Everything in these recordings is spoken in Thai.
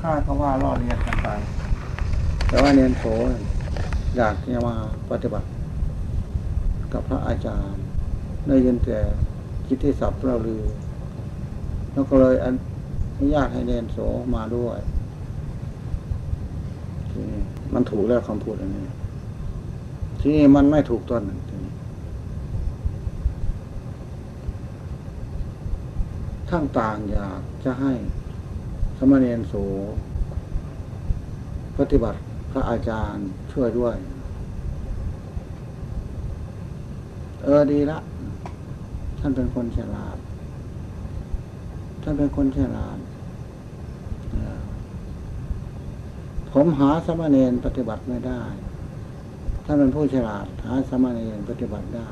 ค่าเขาว่าล่อเรียนกันไป แต่ว่าเนียนโสอยากจะมาปฏิบัติ กับพระอาจารย์ได้ยินแต่คิดที่สับเราลือ แล้วก็เลยอนุญาตให้เนียนโสมาด้วย มันถูกแล้วคำพูดอันนี้ ที่นี่มันไม่ถูกต้นหนึ่งทีนี้ทั้งต่างอยากจะให้ สมณเณรโส ปฏิบัติพระอาจารย์ช่วยด้วย เออดีละ ท่านเป็นคนฉลาด ท่านเป็นคนฉลาด ผมหาสมณเณรปฏิบัติไม่ได้ ท่านเป็นผู้ฉลาด หาสมณเณรปฏิบัติได้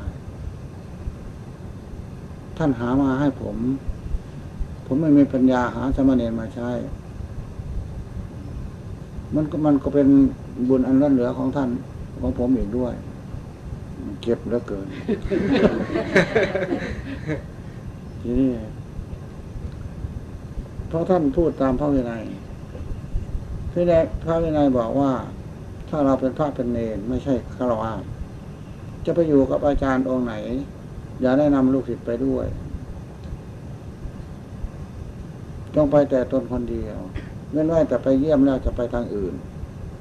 ท่านหามาให้ผม ผมไม่มีปัญญาหาสมณเณรมาใช้ มันก็มันก็เป็นบุญอันล้นเหลือของท่านของผมอีกด้วย เก็บเหลือเกิน ทีนี้เพราะท่านพูดตามพระวินัยพระวินัยพระวินัยบอกว่า ถ้าเราเป็นพระเป็นเนรไม่ใช่ฆราวาสจะไปอยู่กับอาจารย์องค์ไหน อย่าได้นำลูกศิษย์ไปด้วย จ งไปแต่ตนคนเดียวเว้นไว้แต่ไปเยี่ยมแล้วจะไปทางอื่น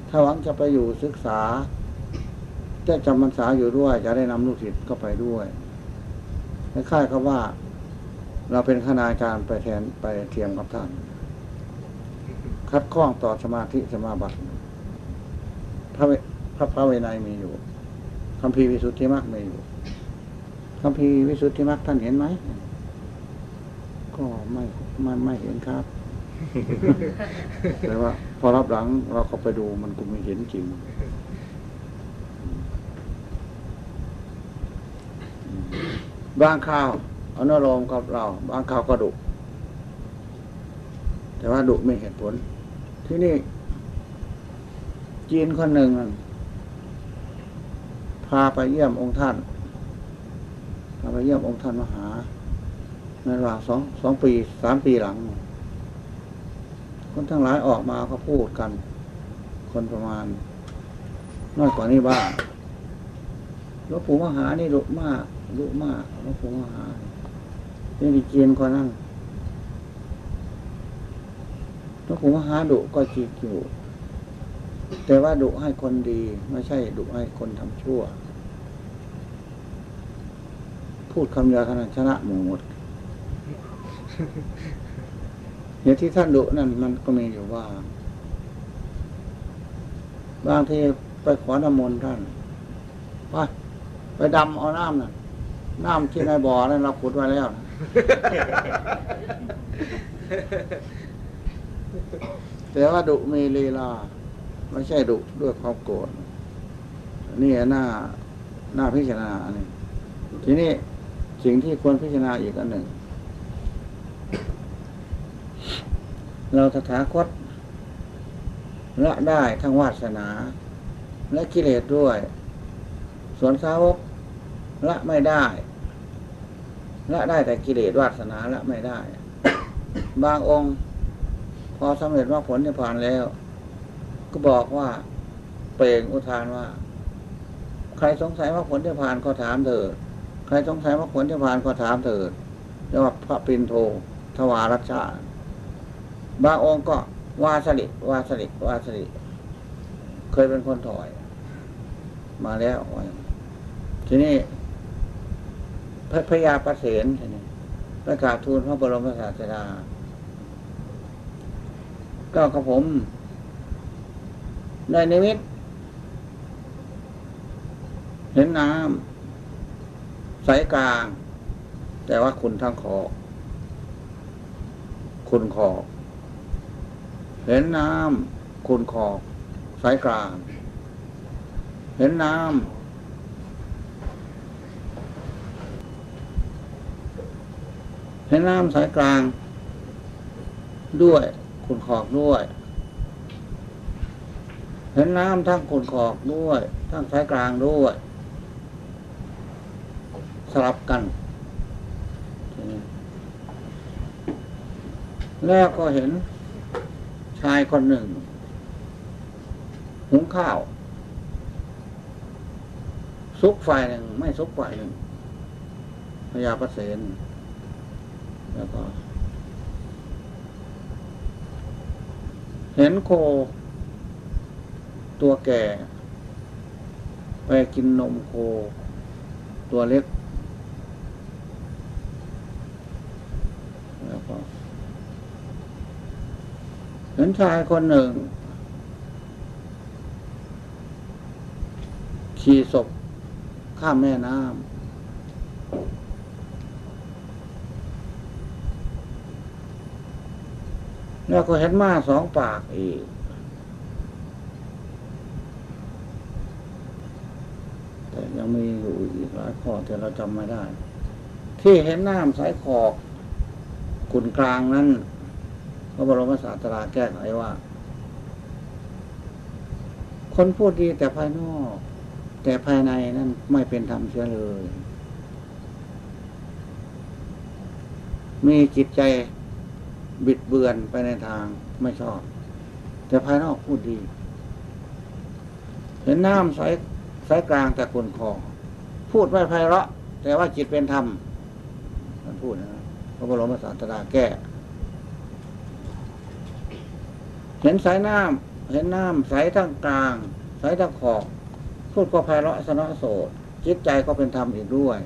ถ้าหวังจะไปอยู่ศึกษาจะจำพรรษาอยู่ด้วย จะได้นำลูกศิษย์ก็ไปด้วยคล้ายๆกับว่า เราเป็นคณาจารย์ไปแทนไปเทียมกับท่าน คัดข้องต่อสมาธิสมาบัติพระพระพระเวไนยมีอยู่คำพีวิสุทธิมรรคมีอยู่คำพีวิสุทธิมรรคท่านเห็นไหม ก็ไม่ไม่ไม่เห็นครับ แต่ว่า พอรับหลังเราก็ไปดูมันก็ไม่เห็นจริงบางข่าวอนุโลมกับเรา บางข่าวก็ดุ แต่ว่าดุไม่เหตุผล ที่นี่ จีนคนหนึ่งนั่นพาไปเยี่ยมองค์ท่าน พาไปเยี่ยมองค์ท่านมหา ในระหว่าสองสองปีสามปีหลัง คนทั้งหลายออกมาก็พูดกัน คนประมาณน้อยกว่านี้บ้างหลวงปู่มหานี่ดุมากดุมากหลวงปู่มหานี่ดีเจียนกว่านั้นหลวงปู่มหาดุก็จริงอยู่ แต่ว่าดุให้คนดีไม่ใช่ดุให้คนทำชั่ว พูดคำเดียวขนาดชนะหมู่ห มดเหตุที่ท่านดุนั่นมันก็มีอยู่ว่า บางทีไปขอน้ำมนต์ท่านไปไปดำเอาน้ำน่ะ น้ำที่ในบ่อนั้นเราขุดไว้แล้วนะแต่ว่าดุมีลีลา ไม่ใช่ดุด้วยความโกรธนี่หน้าหน้าพิจารณาอันนี้ทีนี้สิ่งที่ควรพิจารณาอีกอันหนึ่ง เราตถาคตละได้ทั้งวาสนา และกิเลสด้วย ส่วนสาวกละไม่ได้ ละได้แต่กิเลสวาสนาละไม่ได้ บางองค์ พอสำเร็จมรรคผลนิพพานแล้ว ก็บอกว่าเปล่งอุทานว่า ใครสงสัยมรรคผลนิพพานก็ถามเถิดใครสงสัยมรรคผลนิพพานก็ถามเถิดเรียกว่าพระปินโท ทวารัชชา บางองค์ก็วาสลิวาสลิวาสลิเคยเป็นคนถอย มาแล้วทีนี้พระพยาประเสนทีนี้ประกาบทูลพระบรมศาสดาก็กับผมได้นิมิตเห็นน้ำใสกลาง แต่ว่าคุณทั้งคอ คุณคอเห็นน้ำคุณคอสายกลาง เห็นน้ำเห็นน้ำสายกลาง ด้วยคุณขอกด้วย เห็นน้ำทั้งคุณขอกด้วย ทั้งสายกลางด้วย สลับกัน แล้วก็เห็นชายคนหนึ่ง หุงข้าว ซุกไฟหนึ่ง ไม่ซุกไฟหนึ่งพญาประเสนแล้วก็ เห็นโค ตัวแก่ ไปกินนมโค ตัวเล็ก แล้วก็ เห็นชายคนหนึ่ง ขี่ศพข้ามแม่น้ำแล้วก็เห็นม้าสองปากอีก แต่ยังมีอยู่อีกหลายข้อที่เราจำไม่ได้ ที่เห็นน้ำสายขอกขุนกลางนั้น พระบรมศาสตราแก้ไขว่า คนพูดดีแต่ภายนอก แต่ภายในนั้นไม่เป็นธรรมเสียเลย มีจิตใจบิดเบือนไปในทางไม่ชอบ แต่ภายนอกพูดดี เห็นน้ำสายสายกลางแต่คนคอพูดไม่ไพเราะ แต่ว่าจิตเป็นธรรมท่านพูดนะพระบรมศาสดาแก้ เห็นสายน้ำเห็นน้ำสายทั้งกลางสายทั้งขอบพูดก็ไพเราะสนอโสดจิตใจก็เป็นธรรมอีกด้วย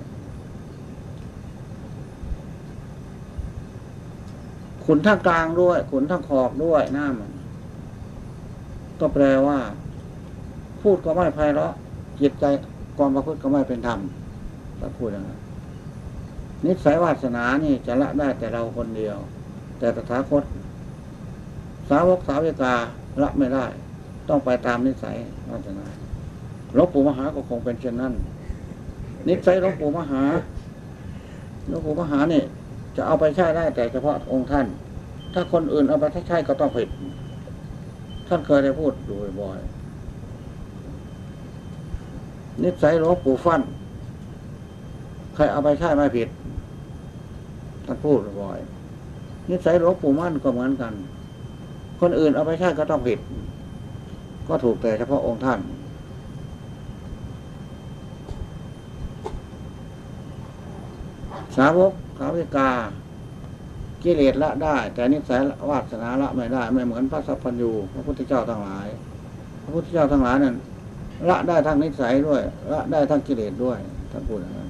ขุนทั้งกลางด้วย ขุนทั้งขอบด้วยหน้ำมันก็แปลว่า พูดก็ไม่ไพเราะจิตใจความประพฤติก็ไม่เป็นธรรมถ้าพูดอย่างนั้นนิสัยวาสนานี่จะละได้แต่เราคนเดียว แต่ตถาคต สาวกสาวิกาละไม่ได้ ต้องไปตามนิสัยวาสนาหลวงปู่มหาก็คงเป็นเช่นนั้น นิสัยหลวงปู่มหาหลวงปู่มหาเนี่ยจะเอาไปใช้ได้แต่เฉพาะองค์ท่าน ถ้าคนอื่นเอาไปใช้ก็ต้องผิด ท่านเคยได้พูดอยู่บ่อยนิสัยหลวงปู่ฟันใครเอาไปใช้ไม่ผิดท่านพูดบ่อย นิสัยหลวงปู่มั่นก็เหมือนกัน คนอื่นเอาไปใช้ก็ต้องผิด ก็ถูกแต่เฉพาะองค์ท่าน สาวกสาวิกากิเลสละได้ แต่นิสัยวาสนาละไม่ได้ ไม่เหมือนพระสัพพัญญูพระพุทธเจ้าทั้งหลาย พระพุทธเจ้าทั้งหลายนั้นละได้ทั้งนิสัยด้วย ละได้ทั้งกิเลสด้วยท่านพูดอย่างนั้น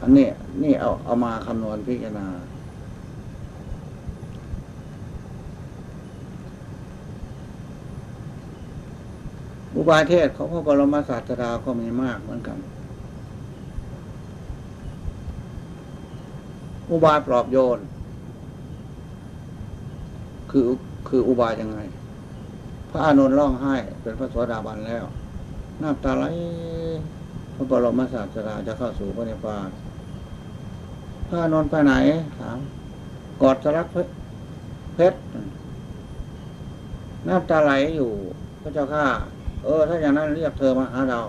อันนี้นี่เอาเอามาคำนวณพิจารณา อุ บาเทศของพระบรมศาสดาก็มีมากเหมือนกัน อุบายปลอบโยน คือคืออุบายยังไง พระอานนท์ร้องไห้ เป็นพระสวสดาบันแล้วน้ำตาไหลพระบรมศาสดาจะเข้าสู่พระนิพพานพระอานนท์ไปไหนถามกอดสลักเพชรน้ำตาไหลอยู่ พระเจ้าข้า เออ ถ้าอย่างนั้นเรียกเธอมาหาเรา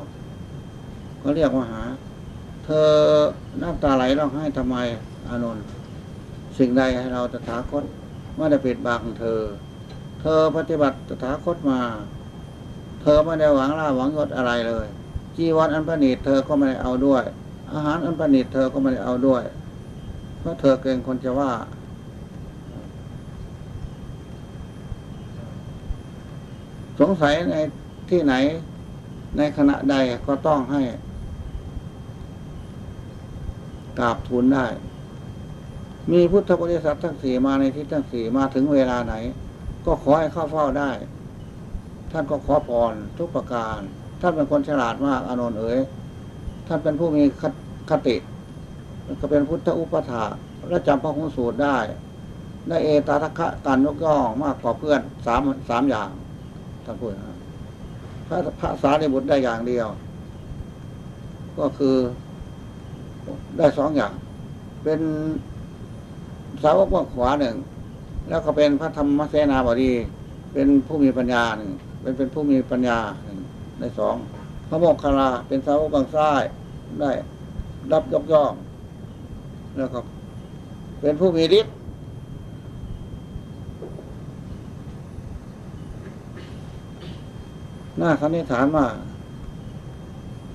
ก็เรียกมาหา เธอน้ำตาไหลร้องไห้ทำไมอานนท์สิ่งใดให้เราตถาคตไม่ได้ปิดบังเธอ เธอปฏิบัติตถาคตมา เธอไม่ได้หวังลาหวังยศอะไรเลย จีวรอันประณีตเธอก็ไม่ได้เอาด้วย อาหารอันประณีตเธอก็ไม่ได้เอาด้วย เพราะเธอเกรงคนจะว่า สงสัยใน ที่ไหน ในขณะใดก็ต้องให้กราบทูลได้ มีพุทธบริษัททั้งสี่มาในที่ทั้งสี่มาถึงเวลาไหน ก็ขอให้เข้าเฝ้าได้ ท่านก็ขอพรทุกประการ ท่านเป็นคนฉลาดมาก อานนท์เอ๋ยท่านเป็นผู้มีคติก็เป็นพุทธอุปถาและจำพระคุณสูตรได้ได้เอตาทักะการยกย่องมากกว่าเพื่อนสามสามอย่างท่านพูดนะ พระพระสารีบุตรได้อย่างเดียว ก็คือได้สองอย่าง เป็นสาวกว่างขวาหนึ่ง แล้วก็เป็นพระธรรมเสนาบดี เป็นผู้มีปัญญาหนึ่งเป็นเป็นผู้มีปัญญาหนึ่งได้สองพระโมคคัลลาเป็นสาวกบางซ้ายได้รับยกย่อง แล้วก็เป็นผู้มีฤทธิ์ หน้าสันนิฐานว่า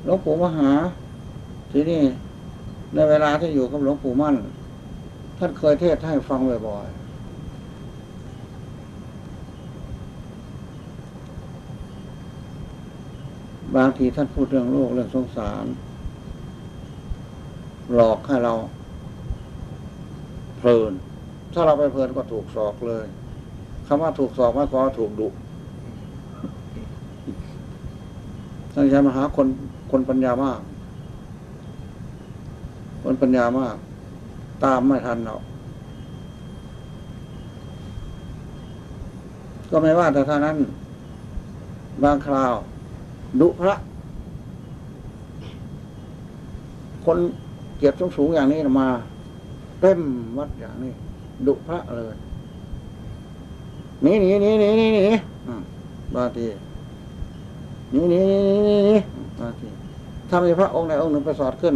หลวงปู่มหา ที่นี่ในเวลาที่อยู่กับหลวงปู่มั่น ท่านเคยเทศให้ฟังบ่อยๆบางทีท่านพูดเรื่องโลกเรื่องสงสาร หลอกให้เรา เพลิน ถ้าเราไปเพลินก็ถูกสอกเลยคำว่าถูกสอกไม่ก็ถูกดุ ท่านอาจารย์มหาคนคนปัญญามาก คนปัญญามาก ตามไม่ทันหรอกก็ไม่ว่าแต่เท่านั้น บางคราว ดุพระ คนเกียรติสูงอย่างนี้มา เต็มวัดอย่างนี้ ดุพระเลยนีหนีหนีหนีหนีหนีอ่าบางที นีหนีหนีหนีหนีหนีบางทีถ้ามีพระองค์ใดองค์หนึ่งไปสอดขึ้น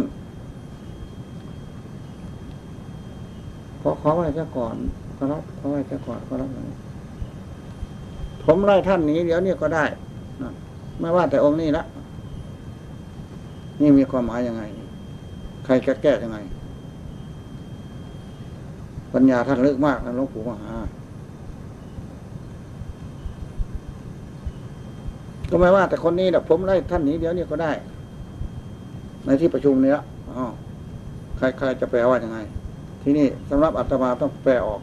ขอขอไว้เจ้าก่อนขอรับขอไว้เจ้าก่อนขอรับผมไล่ท่านหนีเดี๋ยวนี้ก็ได้นะไม่ว่าแต่องค์นี้ละนี่มีความหมายยังไง ใครจะแก้ยังไง ปัญญาท่านลึกมากนะหลวงปู่มหา ก็ไม่ว่าแต่คนนี้นะผมไล่ท่านนี้เดี๋ยวนี้ก็ได้ ในที่ประชุมนี้ละอ๋อใครๆจะแปลว่ายังไง ที่นี่สำหรับอาตมาต้องแปลออก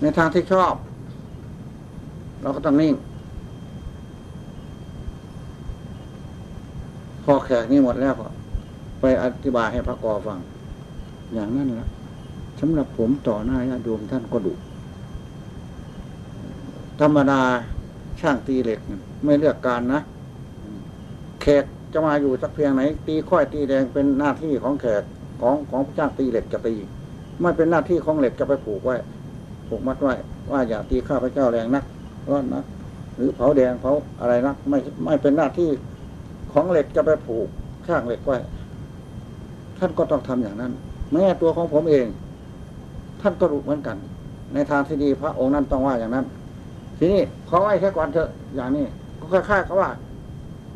ในทางที่ชอบ เราก็ต้องนิ่ง พอแขกนี่หมดแล้วก็ไปอธิบายให้พระกอฟัง อย่างนั้นละสำหรับผมต่อหน้าญาติโยมท่านก็ดุ ธรรมดาช่างตีเหล็ก ไม่เลือกการนะแขกจะมาอยู่สักเพียงไหน ตีค่อยตีแดงเป็นหน้าที่ของแขกของของช่างตีเหล็กจะตีไม่เป็นหน้าที่ของเหล็กจะไปผูกไว้ผูกมัดไว้ ว่าอย่าตีข้าพเจ้าแรงนักร้อนนักหรือเผาแดงเผาอะไรนักไม่ไม่เป็นหน้าที่ของเหล็กจะไปผูกข้างเหล็กไว้ท่านก็ต้องทำอย่างนั้น แม้ตัวของผมเอง ท่านก็รู้เหมือนกัน ในทางที่ดีพระองค์นั้นต้องว่าอย่างนั้น ทีนี้ขอไว้แค่ก่อนเถอะ อย่างนี้ ก็ค่ายๆกับว่า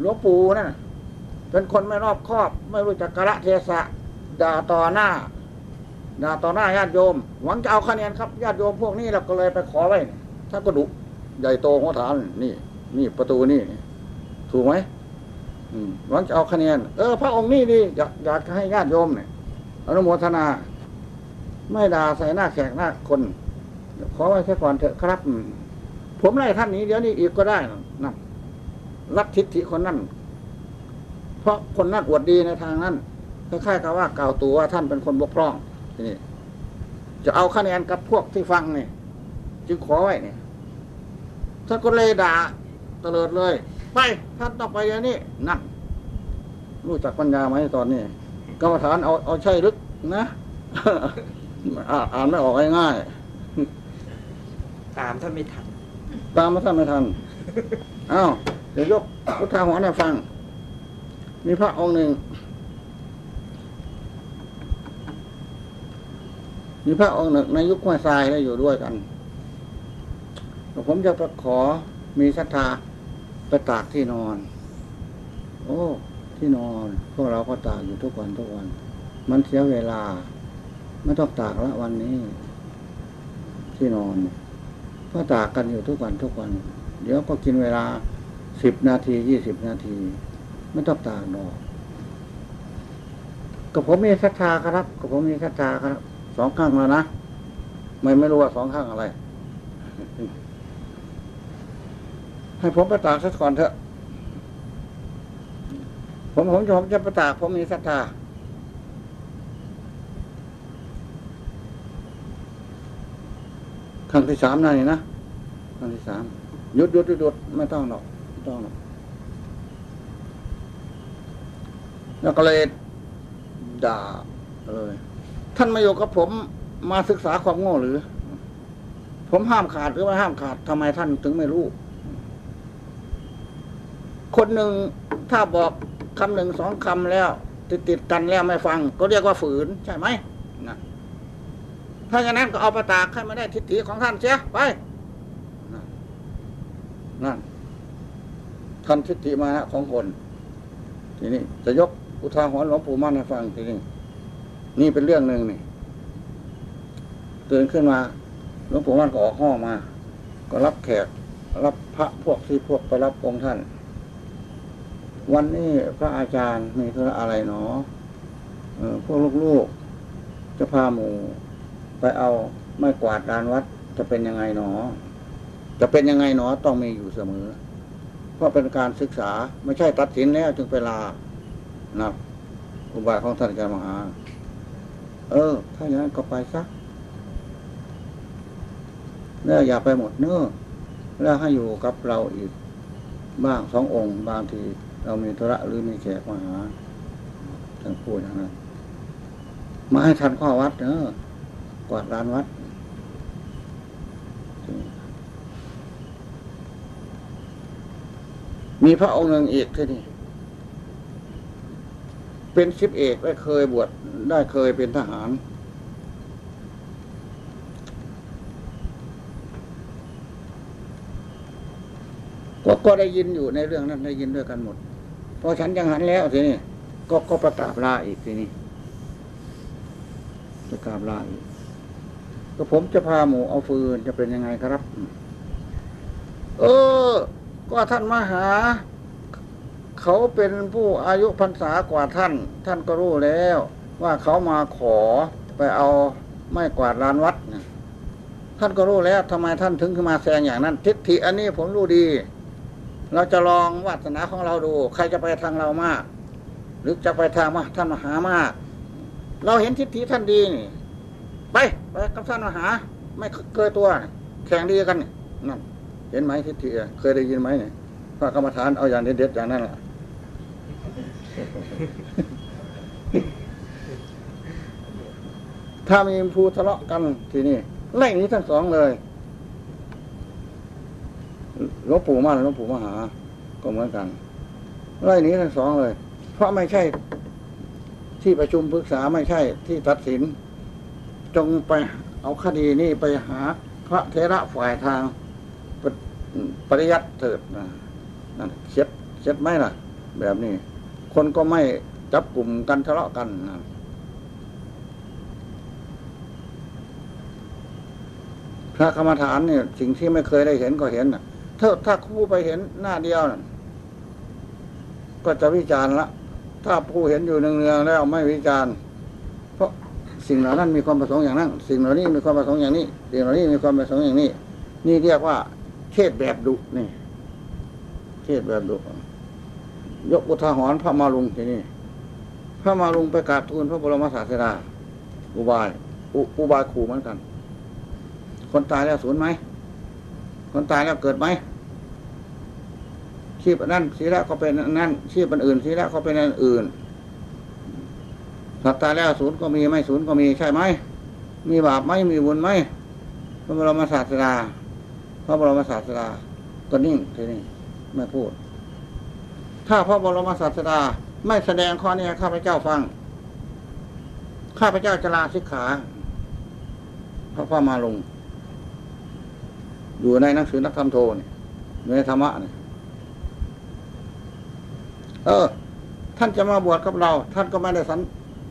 หลวงปู่นั่นเป็นคนไม่รอบคอบ ไม่รู้จักกะละเทศะด่าต่อหน้าด่าต่อหน้าญาติโยม หวังจะเอาคะแนนครับญาติโยมพวกนี้เราก็เลยไปขอไว้ถ้าก็ดุใหญ่โตหัวฐานนี่ นี่ประตูนี่ ถูกไหมหวังจะเอาคะแนน เออ พระองค์นี่ดีอยากอยากให้ญาติโยมเนี่ยอนุโมทนา ไม่ด่าใส่หน้าแขกหน้าคน ขอไว้แค่ก่อนเถอะครับ ผมไล่ท่านนี้เดี๋ยวนี้อีกก็ได้นะรับทิฏฐิคนนั้นเพราะคนนั้นอวดดีในทางนั้นคล้ายๆกับว่ากล่าวตัวว่าท่านเป็นคนบกพร่องทีนี้จะเอาคะแนนกับพวกที่ฟังนี่จึงขอไว้เนี่ยท่านก็เลยด่าเตลิดเลย ไปท่านต้องไปอย่างนี้นั่นรู้จักปัญญาไหมตอนนี้กรรมฐานเอาเอาใช่ลึกนะอ่านไม่ออกง่ายตามท่านไม่ทัน ตามมาท่านไม่ทันอ้าวเดี๋ยวยกพุทธาหัวให้าฟัง มีพระองค์หนึ่ง มีพระองค์หนึ่งในยุคห้วยทรายได้อยู่ด้วยกัน ผมจะไปขอมีศรัทธาไปตากที่นอน โอ้ ที่นอน พวกเราก็ตากอยู่ทุกวันทุกวัน มันเสียเวลา ไม่ต้องตากละวันนี้ ที่นอน ก็ตากกันอยู่ทุกวันทุกวัน เดี๋ยวก็กินเวลาสิบนาทียี่สิบนาที ไม่ต้องตากดอกกับผมมีศรัทธาครับกับผมมีศรัทธาครับสองข้างแล้วนะไม่ไม่รู้ว่าสองข้างอะไร ให้ผมไปตากสักก่อนเถอะ ผมผมผมจะไปตากผมมีศรัทธา ครั้งที่สามนั่นนี่นะครั้งที่สามหยุดหยุดหยุดหยุดไม่ต้องหรอกไม่ต้องหรอกแล้วก็เลยด่าเลยท่านมาอยู่กับผมมาศึกษาความโง่หรือ ผมห้ามขาดหรือไม่ห้ามขาดทำไมท่านถึงไม่รู้ คนหนึ่งถ้าบอกคำหนึ่งสองคำแล้ว ติดติดกันแล้วไม่ฟัง ก็เรียกว่าฝืน ใช่ไหม ถ้าอย่างนั้นก็เอาไปตากให้ไม่ได้ทิฏฐิของท่านเสียไปนั่นทันทิฏฐิมานะของคน ทีนี้จะยกอุทาหรณ์หลวงปู่มั่นให้ฟังทีนี้นี่เป็นเรื่องหนึ่งนี่ตื่นขึ้นมาหลวงปู่มั่นก็ออกห้องมา ก็รับแขก รับพระพวกที่พวกไปรับองค์ท่าน วันนี้พระอาจารย์มีธุระอะไรหนอเออพวกลูกๆจะพาหมู่ ไปเอาไม้กวาดดานวัดจะเป็นยังไงหนอ จะเป็นยังไงหนอต้องมีอยู่เสมอ เพราะเป็นการศึกษาไม่ใช่ตัดสินแล้วจึงไปลานะอุบายของท่านอาจารย์มหา เออ ถ้าอย่างนั้นก็ไปซักแล้วอย่าไปหมดเนื้อแล้วให้อยู่กับเราอีก บ้างสององค์ บางที เรามีธุระหรือมีแขกมาหาท่านพูดอย่างนั้นมาให้ทันข้อวัดเนอะ วาดลานวัด มีพระองค์หนึ่งอีกที่นี่เป็นสิบเอกได้เคยบวชได้เคยเป็นทหาร ก็ก็ได้ยินอยู่ในเรื่องนั้นได้ยินด้วยกันหมดพอฉันยังหันแล้วทีนี้ก็ก็ประกาศลาอีกทีนี้ประกาศลาอีก ก็ผมจะพาหมูเอาฟืนจะเป็นยังไงครับ เออ ก็ท่านมหา เขาเป็นผู้อายุพรรษากว่าท่าน ท่านก็รู้แล้ว ว่าเขามาขอไปเอาไม้กวาดลานวัดนะท่านก็รู้แล้วทำไมท่านถึงขึ้นมาแซงอย่างนั้น ทิฏฐิอันนี้ผมรู้ดี เราจะลองวาสนาของเราดู ใครจะไปทางเรามาก หรือจะไปทางมาท่านมหามาก เราเห็นทิฏฐิท่านดีนี่ ไปไปกับท่านมหา ไม่เคยตัว แข่งดีกันนั่นเห็นไหมทิฏฐิเคยได้ยินไหมเนี่ยพระกรรมฐานเอาอย่างเด็ดๆอย่างนั้นแหละถ้ามีภูทะเลาะกันทีนี้ไล่นี้ทั้งสองเลยหลวงปู่มาหลวงปู่มหา ก็เหมือนกันไล่นี้ทั้งสองเลย เพราะไม่ใช่ที่ประชุมปรึกษาไม่ใช่ที่ตัดสิน จงไปเอาคดีนี้ไปหาพระเทระฝ่ายทางปปริยัติเถิดนะนั่นเช็ดเช็ดไหมล่ะ แบบนี้ คนก็ไม่จับกลุ่มกันทะเลาะกันนะพระกรรมฐานเนี่ยสิ่งที่ไม่เคยได้เห็นก็เห็นนะถ้าถ้าผู้ไปเห็นหน้าเดียวนะก็จะวิจารณ์ละ ถ้าผู้เห็นอยู่เนืองๆแล้วไม่วิจารณ์ สิ่งเหล่านั้นมีความประสงค์อย่างนั้น สิ่งเหล่านี้มีความประสงค์อย่างนี้ สิ่งเหล่านี้มีความประสงค์อย่างนี้ นี่เรียกว่า เทศแบบดุนี่ เทศแบบดุยกอุทาหรณ์พระมาลุงทีนี้พระมาลุงไปกราบทูลพระบรมศาสดาอุบายอุอุบายขู่เหมือนกัน คนตายแล้วสูญไหม คนตายแล้วเกิดไหมชีพอันนั้นสีละก็เป็นนนั้นชีพอันอื่นสีละก็เป็นอันอื่น สัตว์ตายแล้วศูนย์ก็มีไม่ศูนย์ก็มีใช่ไหม มีบาปไหมมีบุญไหมพระบรมศาสดาพระบรมศาสดาก็นิ่งทีนี้ไม่พูด ถ้าพระบรมศาสดาไม่แสดงข้อนี้ข้าพเจ้าฟัง ข้าพเจ้าจะลาสิกขาพระพ่อมาลง อยู่ในหนังสือนักธรรมโทนี่อยู่ในธรรมะเนี่ยเออ ท่านจะมาบวชกับเรา ท่านก็ไม่ได้สัญ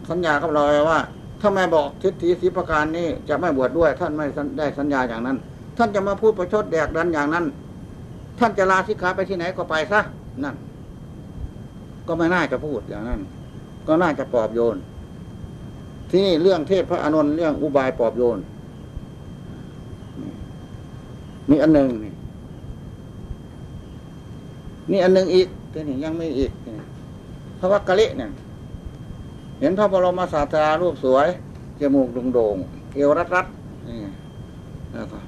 สัญญากับเราว่า ถ้าไม่บอกทิฏฐิสีประการนี้จะไม่บวชดด้วย ท่านไม่ได้สัญญาอย่างนั้น ท่านจะมาพูดประชดแดกดันอย่างนั้น ท่านจะลาสิกขาไปที่ไหนก็ไปซะนั่น ก็ไม่น่าจะพูดอย่างนั้น ก็น่าจะปลอบโยน ที่นี่เรื่องเทพพระอานนท์เรื่องอุบายปลอบโยนมีอันหนึ่งนี่นี่อันหนึ่งอีกที่นี่ยังไม่อีกนี่พระวักกะลิเนี่ย เห็นพระบรมศาสดารูปสวย จมูกโด่งๆเอวรัดรัดๆนี่แล้วก็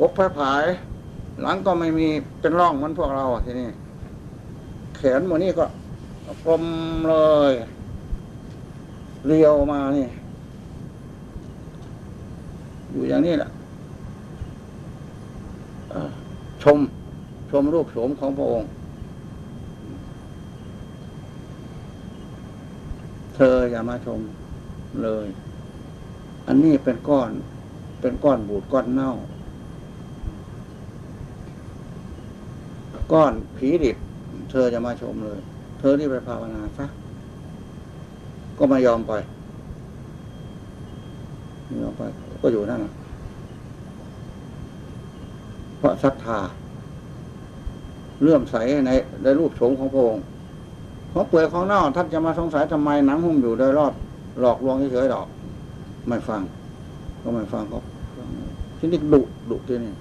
อกพระผาย หลังก็ไม่มีเป็นร่องเหมือนพวกเราทีนี้แขนหมดนี่ก็กลมเลย เรียวมานี่ อยู่อย่างนี้แหละชม ชมรูปโฉมของพระองค์ เธออย่ามาชมเลย อันนี้เป็นก้อน เป็นก้อนบูดก้อนเน่า ก้อนผีดิบ เธอจะมาชมเลย เธอที่ไปภาวนาซะก็ม่ยอมไปยอมไป ก็อยู่นั่นน่ะเพราะศรัทธาเลื่อมใสในในรูปโฉมของพระองค์ เพราะเปลือยของเน่าท่านจะมาสงสัยทำไมหนังหุ้มอยู่โดยรอบหลอกลวงเฉยๆหรอก ไม่ฟัง ก็ไม่ฟังเขาที่นี่ดุดุที่นี่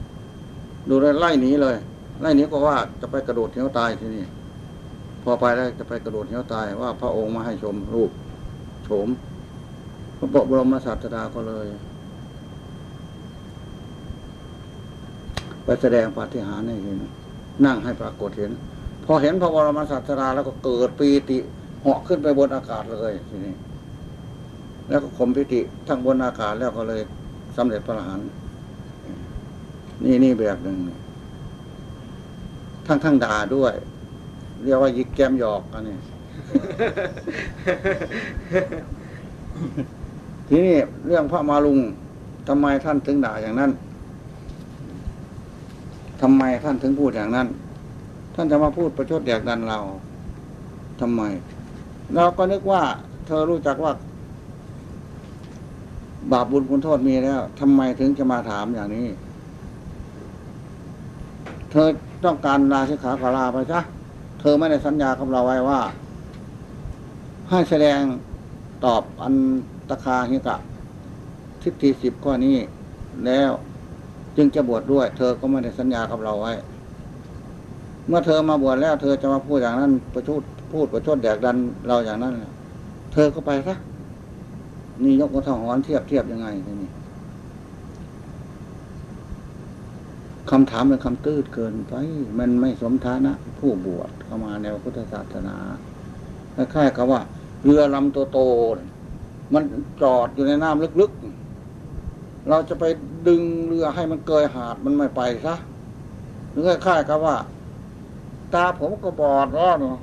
ดูเลยไล่หนีเลย ไล่หนีก็ว่าจะไปกระโดดเหวตายที่นี่ พอไปแล้วจะไปกระโดดเหวตายว่าพระองค์มาให้ชมรูปโฉมพระบรมศาสดาก็เลย ไปแสดงปาฏิหาริย์ให้เห็นนั่งให้ปรากฏเห็น พอเห็นพระบรมศาสดาแล้วก็เกิดปีติเหาะขึ้นไปบนอากาศเลยทีนี้ แล้วก็ข่มปิติทั้งบนอากาศแล้วก็เลยสำเร็จพระอรหันต์นี่นี่แบบหนึ่งทั้งทั้งด่าด้วย เรียกว่ายิกแกมหยอกอันนี้ทีนี้เรื่องพระมาลุงทำไมท่านถึงด่าอย่างนั้นทำไมท่านถึงพูดอย่างนั้น ท่านจะมาพูดประชดแดกดันเราทำไม เราก็นึกว่า เธอรู้จักว่า บาปบุญคุณโทษมีแล้วทำไมถึงจะมาถามอย่างนี้ เธอต้องการลาสิขาขอลาไปซะเธอไม่ได้สัญญากับเราไว้ว่า ให้แสดงตอบอันตะคาหิกะทิฏฐิสิบข้อนี้แล้วจึงจะบวชดด้วย เธอก็ไม่ได้สัญญากับเราไว้ เมื่อเธอมาบวชแล้ว เธอจะมาพูดอย่างนั้นประชดพูดประชดแดกดันเราอย่างนั้นเธอก็ไปซะนี่ยกกระถางหอนเทียบเทียบยังไงนี้คำถามเป็นคำตื้ดเกินไป มันไม่สมฐานะ ผู้บวชเข้ามาในพุทธศาสนาคล้ายๆกับว่า เรือลำโตๆมันจอดอยู่ในน้ำลึกๆ เราจะไปดึงเรือให้มันเกยหาดมันไม่ไปซะหรือคล้ายๆกับว่า ตาผมก็บอดแล้วเนาะ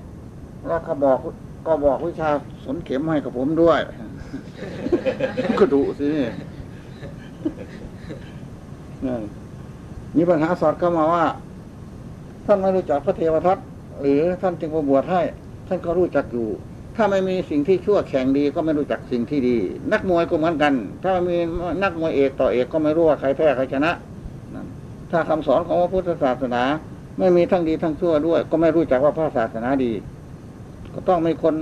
แล้วก็บอกก็บอกวิชาสนเข็มให้กับผมด้วย ก็ดุสินี่นั่นมีปัญหาสอดเข้ามาว่า ท่านไม่รู้จักพระเทวทัตหรือท่านจึงมาบวชให้ ท่านก็รู้จักอยู่ ถ้าไม่มีสิ่งที่ชั่วแข่งดีก็ไม่รู้จักสิ่งที่ดี นักมวยก็เหมือนกัน ถ้าไม่มีนักมวยเอกต่อเอกก็ไม่รู้ว่าใครแพ้ใครชนะถ้าคำสอนของพระพุทธศาสนา ไม่มีทั้งดีทั้งชั่วด้วย ก็ไม่รู้จักว่าพระศาสนาดี ก็ต้องมีคน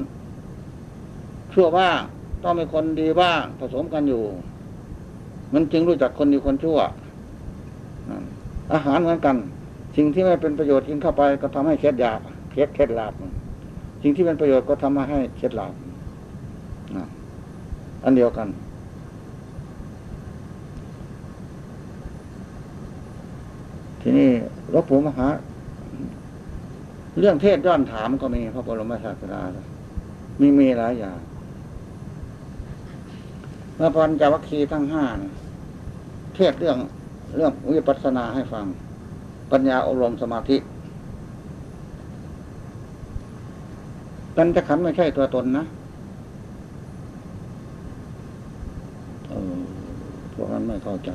ชั่วบ้างต้องมีคนดีบ้างผสมกันอยู่ มันจึงรู้จักคนดีคนชั่ว อาหารเหมือนกัน สิ่งที่ไม่เป็นประโยชน์กินเข้าไป ก็ทำให้เคล็ดยาเคล็ดเคล็ดลาบสิ่งที่เป็นประโยชน์ก็ทำให้เคล็ดลาบอันเดียวกันทีนี้หลวงปู่มหา เรื่องเทศย้อนถามก็มีพระบรมศาสดามีมีหลายอย่างเมื่อปัญจวัคคีทั้งห้าเทศเรื่องเรื่องวิปัสสนาให้ฟัง ปัญญาอบรมสมาธิกันจะขันไม่ใช่ตัวตนนะเออพวกนั้นไม่เข้าใจ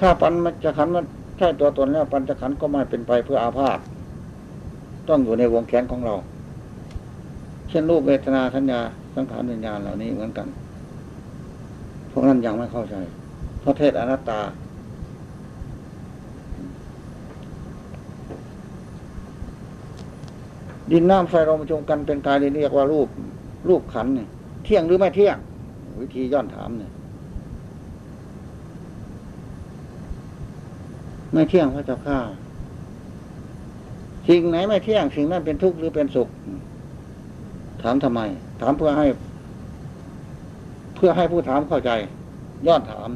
ถ้าปัญจะขันมัน ใช่ตัวตนแล้วปัญจขันธ์ก็ไม่เป็นไปเพื่ออาพาธต้องอยู่ในวงแขนของเรา เช่นรูปเวทนาสัญญาสังขารวิญญาณเหล่านี้เหมือนกัน พวกนั้นยังไม่เข้าใจเพราะเทศอนัตตา ดินน้ำไฟลมประชุมกันเป็นกายเรียกว่ารูป รูปขันเนี่ยเที่ยงหรือไม่เที่ยง วิธีย้อนถามเนี่ย ไม่เที่ยงพระเจ้าข้าสิ่งไหนไม่เที่ยงสิ่งนั้นเป็นทุกข์หรือเป็นสุข ถามทำไม ถามเพื่อให้ เพื่อให้ผู้ถามเข้าใจย้อนถาม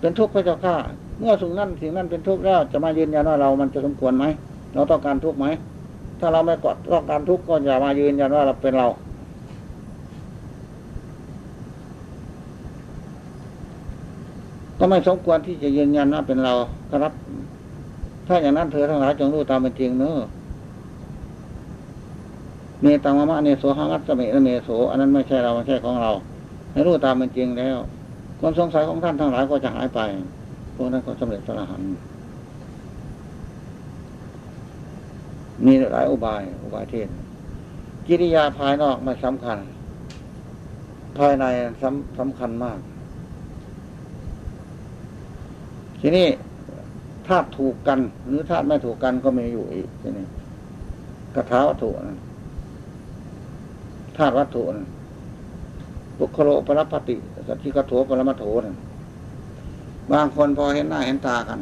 เป็นทุกข์พระเจ้าข้าเมื่อสิ่งนั้นสิ่งนั้นเป็นทุกข์แล้วจะมายืนยันว่าเรามันจะสมควรไหมเราต้องการทุกข์ไหมถ้าเราไม่กดต้องการทุกข์ก็อย่ามายืนยันว่าเราเป็นเรา ไม่สมควรที่จะยืนยันว่าเป็นเราครับ ถ้าอย่างนั้นเธอทั้งหลายจงรู้ตามเป็นจริงเนอะเมตังมะมะเนโสหังัสเมะเมโสอันนั้นไม่ใช่เราไม่ใช่ของเรา ให้รู้ตามเป็นจริงแล้วความสงสัยของท่านทั้งหลายก็จะหายไปพวกนั้นก็สำเร็จพระอรหันมีหลายอุบาย อุบายเทศน์กิริยาภายนอกไม่สำคัญ ภายในสำสำคัญมาก ทีนี้ถ้าถูกกัน หรือถ้าไม่ถูกกันก็มีอยู่อีกทีนี้กระถาวัตถุนะธาตุวัตถุนะปุคโลปรปติสัจจิกโถปรมัโถนะบางคนพอเห็นหน้าเห็นตากัน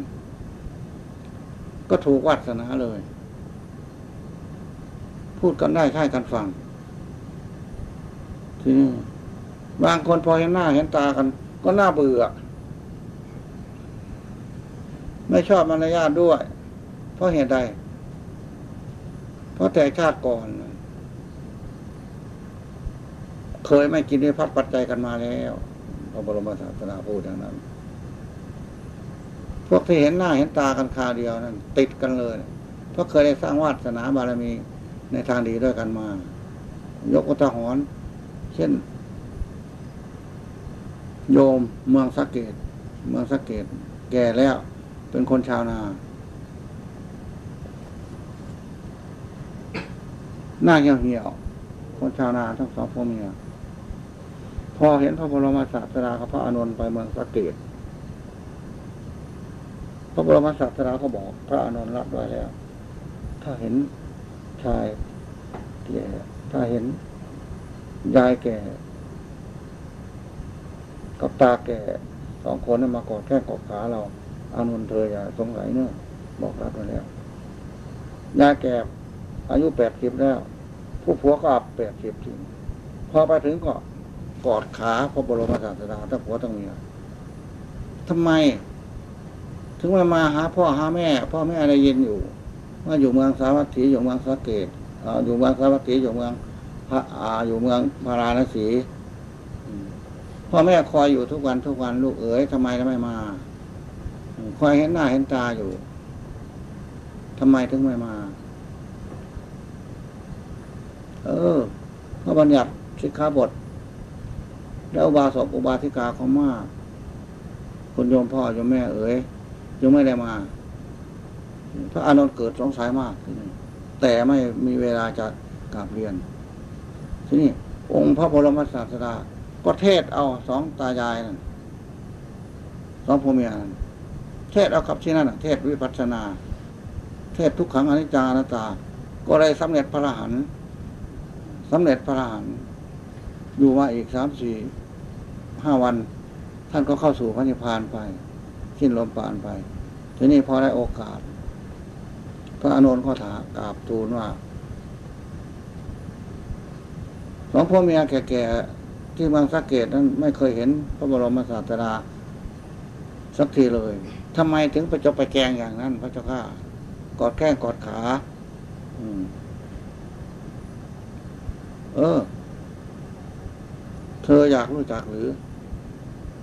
ก็ถูกวัสนาเลย พูดกันได้ค่ายกันฟังทีนี้บางคนพอเห็นหน้าเห็นตากัน ก็น่าเบื่อ ไม่ชอบมารยาทด้วย เพราะเหตุใด เพราะแต่ชาติก่อน เคยไม่กินด้วยพัดปัจจัยกันมาแล้วพระบรมศาสดาพูดอย่างนั้น พวกที่เห็นหน้าเห็นตากันคาเดียวนั้น ติดกันเลย เพราะเคยได้สร้างวาสนาบารมีในทางดีด้วยกันมา ยกอุทาหรณ์เช่น โยมเมืองสักเกต เมืองสักเกต แก่แล้ว เป็นคนชาวนา หน้าเหี่ยวเหี่ยว คนชาวนาทั้งสองพ่อเมีย พอเห็นพระบรมศาสดากับพระอานนท์ไปเมืองสักเกต พระบรมศาสดาเขาบอก พระอานนท์รับไว้แล้ว ถ้าเห็นชายแก่ถ้าเห็นยายแก่ กับตาแก่สองคนนั้นมากอดแข้งกอดขาเรา อานนท์เธออย่าสงสัยเน้อบอกรับไว้แล้วยาแก่อายุแปดสิบแล้ว ผู้ผัวก็แปดสิบถึงพอไปถึงก็กอดขาพระบรมศาสดาทั้งผัวทั้งเมียทำไม ถึงมามาหาพ่อหาแม่ พ่อแม่ได้ยินอยู่ว่าอยู่เมืองสาวัตถีอยู่เมืองสะเกดอ่าอยู่เมืองสาวัตถีอยู่เมืองพระอาอยู่เมืองพาราณสีพ่อแม่คอยอยู่ทุกวันทุกวันลูกเอ๋ยทำไมไม่มา คอยเห็นหน้าเห็นตาอยู่ทำไมถึงไม่มา เออพระบัญญัติสิกขาบท แล้วอุบาสกอุบาสิกาเขามากคุณโยมพ่อโยมแม่เอ๋ยยังไม่ได้มา พระอานนท์เกิดสงสัยมากทีนี้แต่ไม่มีเวลาจะกราบเรียน ที่นี้องค์พระบรมศาสดาก็เทศเอาสองตายายนั่นสองพ่อเมียนั่น เทศเอากับที่นั่นน่ะเทศวิปัสสนา เทศทุกขังอนิจจานาตา ก็เลยสำเร็จพระรหันต์สำเร็จพระรหันอยู่มาอีกสามสี่ห้าวัน ท่านก็เข้าสู่พระนิพพานไป สิ้นลมปราณไป ทีนี้พอได้โอกาส พระอานนก็ถามกราบทูลว่าสองพ่อเมียแก่ๆที่เมืองสักเกตนั้นไม่เคยเห็นพระบรมศาสดาสักทีเลย ทำไมถึงไปจบไปแกงอย่างนั้น พระเจ้าข้ากอดแข้งกอดขา อืม เออ เธออยากรู้จักหรือ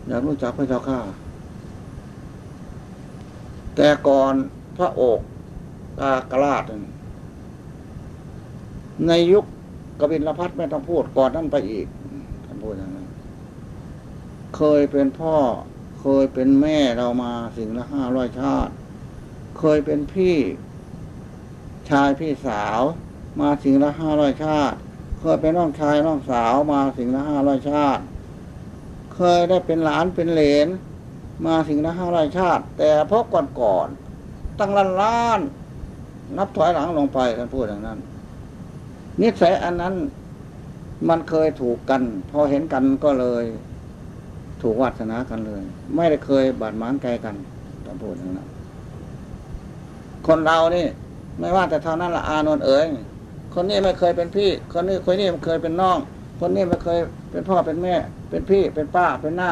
อยากรู้จักพระเจ้าข้าแต่ก่อนพระโอกกากราชในยุคกบินลพัทไม่ต้องพูดก่อนนั่นไปอีกท่านพูดอย่างนั้น เคยเป็นพ่อ เคยเป็นแม่เรามาสิ่งละห้าร้อยชาติ เคยเป็นพี่ ชายพี่สาว มาสิ่งละห้าร้อยชาติ เคยเป็นน้องชายน้องสาวมาสิ่งละห้าร้อยชาติ เคยได้เป็นหลานเป็นเหลน มาสิ่งละห้าร้อยชาติ แต่พบก่อนก่อนตั้งล้านล้านนับถอยหลังลงไปท่านพูดอย่างนั้นนิสัยอันนั้นมันเคยถูกกัน พอเห็นกันก็เลย ถูกวาสนากันเลย ไม่ได้เคยบาดหมางไกลกันท่านพูดอย่างนั้นคนเรานี่ ไม่ว่าแต่เท่านั้นละอานนท์เอ๋ยคนนี้ไม่เคยเป็นพี่ คนนี้คนนี้ไม่เคยเป็นน้อง คนนี้ไม่เคยเป็นพ่อเป็นแม่ เป็นพี่เป็นป้าเป็นหน้า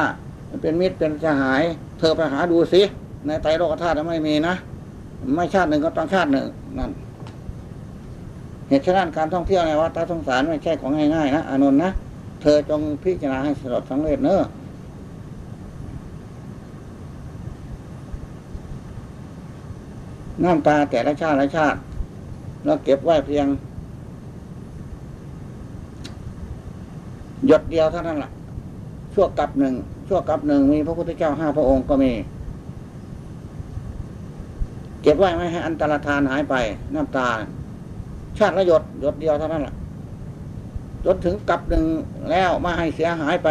เป็นมิตรเป็นสหาย เธอไปหาดูสิในไตรโลกธาตุไม่มีนะไม่ชาติหนึ่งก็ต้องชาติหนึ่งนั่นเหตุฉะนั้นการท่องเที่ยวในวัดตาสงสารไม่ใช่ของง่ายๆนะอานนท์นะ เธอจงพิจารณาให้สลดสังเวชเนอะ น้ำตาแต่ละชาติละชาติ เราเก็บไว้เพียง หยดเดียวเท่านั้นแหละชั่วกับหนึ่งชั่วกับหนึ่งมีพระพุทธเจ้าห้าพระองค์ก็มี เก็บไว้ไม่ให้อันตรธานหายไป น้ำตา ชาติละหยดหยดเดียวเท่านั้นแหละจนถึงกับหนึ่งแล้วมาให้เสียหายไป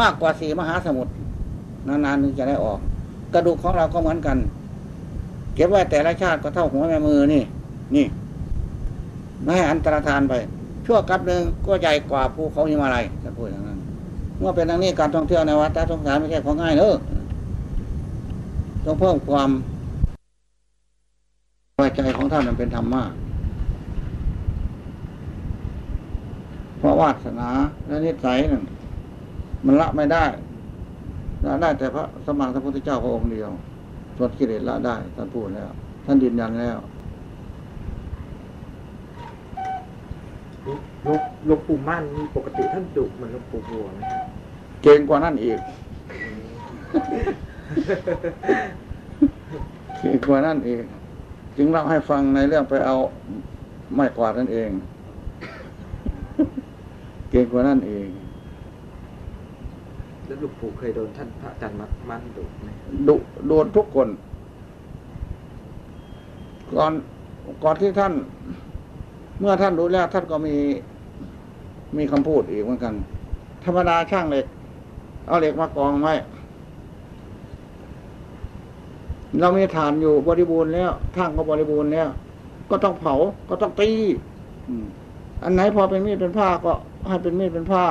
มากกว่าสี่มหาสมุทรนานๆถึงจะได้ออก กระดูกของเราก็เหมือนกัน เก็บไว้แต่ละชาติก็เท่าหัวแม่มือนี่ นี่ไม่ให้อันตรธานไป ชั่วกับหนึ่งก็ใหญ่กว่าภูเขาหิมาลัยจะพูดอย่างนั้น เมื่อเป็นดังนี้การท่องเที่ยวในวัดตาสงสารไม่ใช่ของง่ายเนอะต้องเพิ่มความไว้ใจของท่านมันเป็นธรรมะเพราะวาสนาและนิสัยนั่นมันละไม่ได้ละได้แต่พระสมมาสัมพุทธเจ้าพระองค์เดียว ส่วนกิเลสละได้ ท่านพูดแล้ว ท่านยืนยันแล้วหลวงหลวงปู่มั่นนี่ปกติท่านดุเหมือนหลวงปู่บัวไหมครับเก่งกว่านั่นอีก เก่งกว่านั่นอีก จึงเล่าให้ฟังในเรื่องไปเอาไม้กวาดนั่นเอง เก่งกว่านั่นเอง แล้วหลวงปู่เคยโดนท่านพระอาจารย์มั่นดุไหมดุโดนทุกคน ก่อนก่อนที่ท่าน เมื่อท่านรู้แล้ว ท่านก็มีมีคำพูดอีกเหมือนกัน ธรรมดาช่างเหล็ก เอาเหล็กมากองไว้เรามีฐานอยู่บริบูรณ์แล้วท่างก็บริบูรณ์แล้ว ก็ต้องเผาก็ต้องตีอืมอันไหนพอเป็นมีดเป็นผ้าก็ให้เป็นมีดเป็นผ้า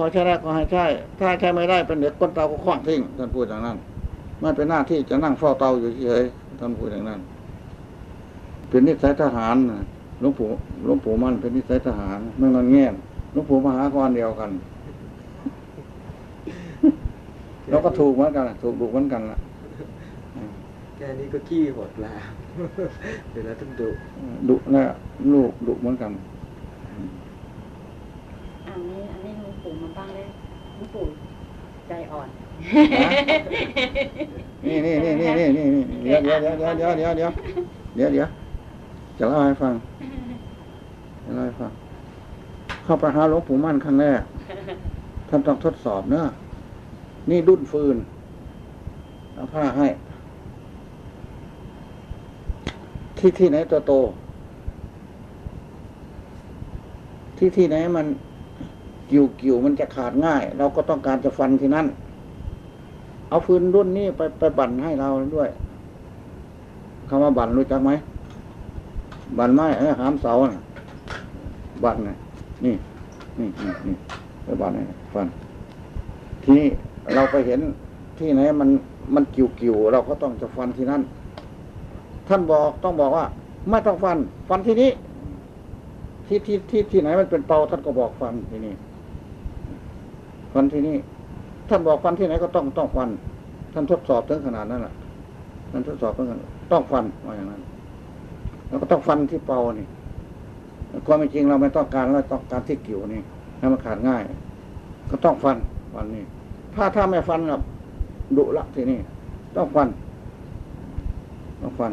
พอใช้ได้ก็ให้ใช้ถ้าใช้ไม่ได้เป็นเหล็กก้นเตาก็คว้างทิ้งท่านพูดอย่างนั้นไม่เป็นหน้าที่จะนั่งเฝ้าเตาอยู่เฉยๆท่านพูดอย่างนั้น เป็นนิสัยทหารน่ะหลวงปู่หลวงปู่มันเป็นนิสัยทหารไม่นอนแง่นหลวงปู่มหากรเดียวกันแล้วก็ถูกเหมือนกันน่ะถูกดุเหมือนกันละแค่นี้ก็ขี้หดแล้วเดี๋ยวแล้วท่านดุดุแล้วลูกดุเหมือนกันอันนี้อันนี้หลุงปู่ มาบ้างเลยหลุงปู่ใจอ่อนนี่นี่นี่นี่นี่นี่นี่เดี๋ยวเดี๋ยวเดี๋ยวเดี๋ยวเดี๋ยวเดี๋ยวเดี๋ยวเดี๋ยวจะเล่าให้ฟังจะเล่าให้ฟัง เข้าไปหาหลวงปู่มั่นครั้งแรกท่านต้องทดสอบเนอะนี่ดุนฟืนเอาผ้าให้ ที่ที่ไหนตัวโต ที่ที่ไหนมัน กิ่วกิ่วมันจะขาดง่าย เราก็ต้องการจะฟันที่นั่น เอาฟืนรุ่นนี้ไปไปบั่นให้เราด้วยคำว่าบั่นรู้จักไหมบั่นไม้เออหามเสาน่ะบั่นน่ะนี่ นี่นี่นี่ไปบั่นให้ฟันทีนี้เราไปเห็นที่ไหนมันมันกิ่วกิ่วเราก็ต้องจะฟันที่นั่น ท่านบอกต้องบอกว่า ไม่ต้องฟัน ฟันที่นี้ที่ที่ที่ที่ไหนมันเป็นเปาท่านก็บอกฟันที่นี่ ฟันที่นี่ท่านบอกฟันที่ไหนก็ต้องต้องฟัน ท่านทดสอบถึงขนาดนั้นแหละท่านทดสอบถึงขนาดต้องฟันว่าอย่างนั้น แล้วก็ต้องฟันที่เปานี่ความจริงเราไม่ต้องการเราต้องการที่กิ่วนี่ให้มันขาดง่าย ก็ต้องฟันฟันนี่ถ้าถ้าไม่ฟันกับดุละทีนี่ต้องฟัน ต้องฟัน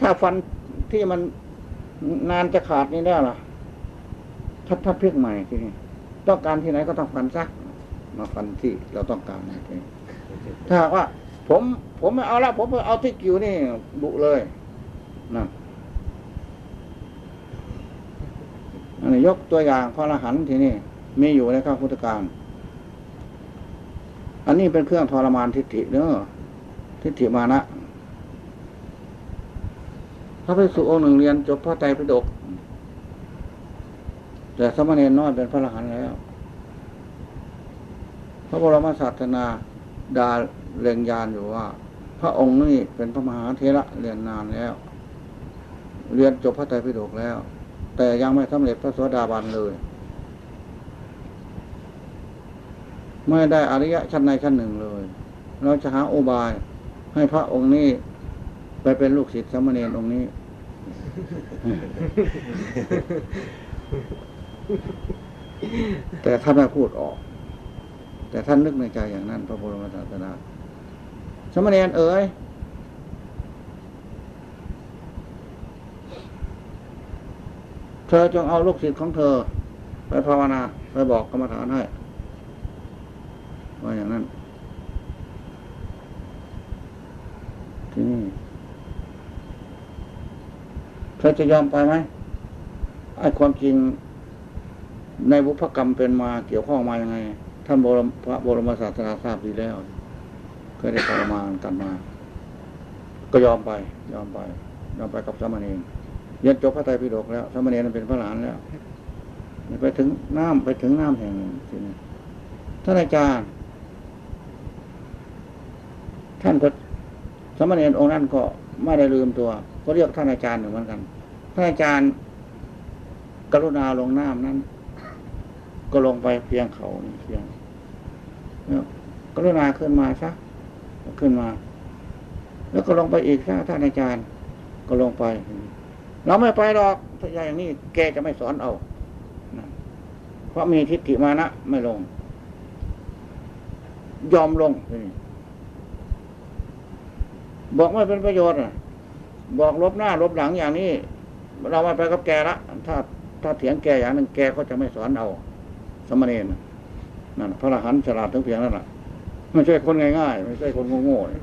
ถ้าฟันที่มันนานจะขาดนี่ได้ล่ะถ้าถ้าเพลิกใหม่ทีนี้ ต้องการที่ไหนก็ต้องฟันซักมาฟันที่เราต้องการนะถ้าว่า ผม ผมไม่เอาละผมเอาที่กิวนี่ดุเลยนะอันนี้ยกตัวอย่างพระอรหันต์ที่นี่มีอยู่ในข้าพุทธการอันนี้เป็นเครื่องทรมานทิฏฐิเนอะทิฏฐิมานะพระภิกษุองค์หนึ่งเรียนจบพระไตรปิฎกแต่สมณเณรน้อยเป็นพระอรหันต์แล้ว พระบรมศาสนาดาเรียงยานอยู่ว่า พระองค์นี่เป็นพระมหาเถระเรียนนานแล้ว เรียนจบพระไตรปิฎกแล้ว แต่ยังไม่สำเร็จพระโสดาบันเลยไม่ได้อริยะชั้นในชั้นหนึ่งเลย เราจะหาอุบายให้พระองค์นี้ไปเป็นลูกศิษย์สมเณรองค์นี้ แต่ท่านไม่พูดออก แต่ท่านนึกในใจอย่างนั้น พระบรมศาสดาสมเณรเอ๋ยเธอจงเอาลูกศิษย์ของเธอ ไปภาวนาไปบอกกรรมฐานให้ว่าอย่างนั้น ที่นี่เราจะยอมไปไหมไอ้ความจริงในบุพกรรมเป็นมาเกี่ยวข้องมาอยังไง ท่านบรมพระบรมศาสดาทราบดีแล้ว ก็ได้ทรมานกันมา ก็ยอมไป ยอมไป ยอมไปกับสามเณรเรียนจบพระไตรปิฎกแล้วสามเณรนั้นเป็นพระหลานแล้ว ไปถึงน้ำไปถึงน้ำแห่งหนึ่งทีนี้ท่านอาจารย์ ท่านก็สามเณรองค์นั้นก็ไม่ได้ลืมตัว ก็เรียกท่านอาจารย์อยู่เหมือนกันท่านอาจารย์ กรุณาลงน้ำนั้น ก็ลงไปเพียงเขาเพียง กรุณาขึ้นมาซะขึ้นมา แล้วก็ลงไปอีกซะท่านอาจารย์ ก็ลงไป เราไม่ไปหรอกถ้าอย่างนี้แกจะไม่สอนเอาเพราะมีทิฏฐิมานะไม่ลง ยอมลงบอกไม่เป็นประโยชน์บอกลบหน้าลบหลังอย่างนี้ เราไม่ไปกับแกละถ้าถ้าเถียงแกอย่างนึงแกก็จะไม่สอนเอาสมณเณรน่ะ นั่นพระอรหันต์ฉลาดถึงเพียงนั้นแหละไม่ใช่คนง่ายๆไม่ใช่คนโง่ๆนี่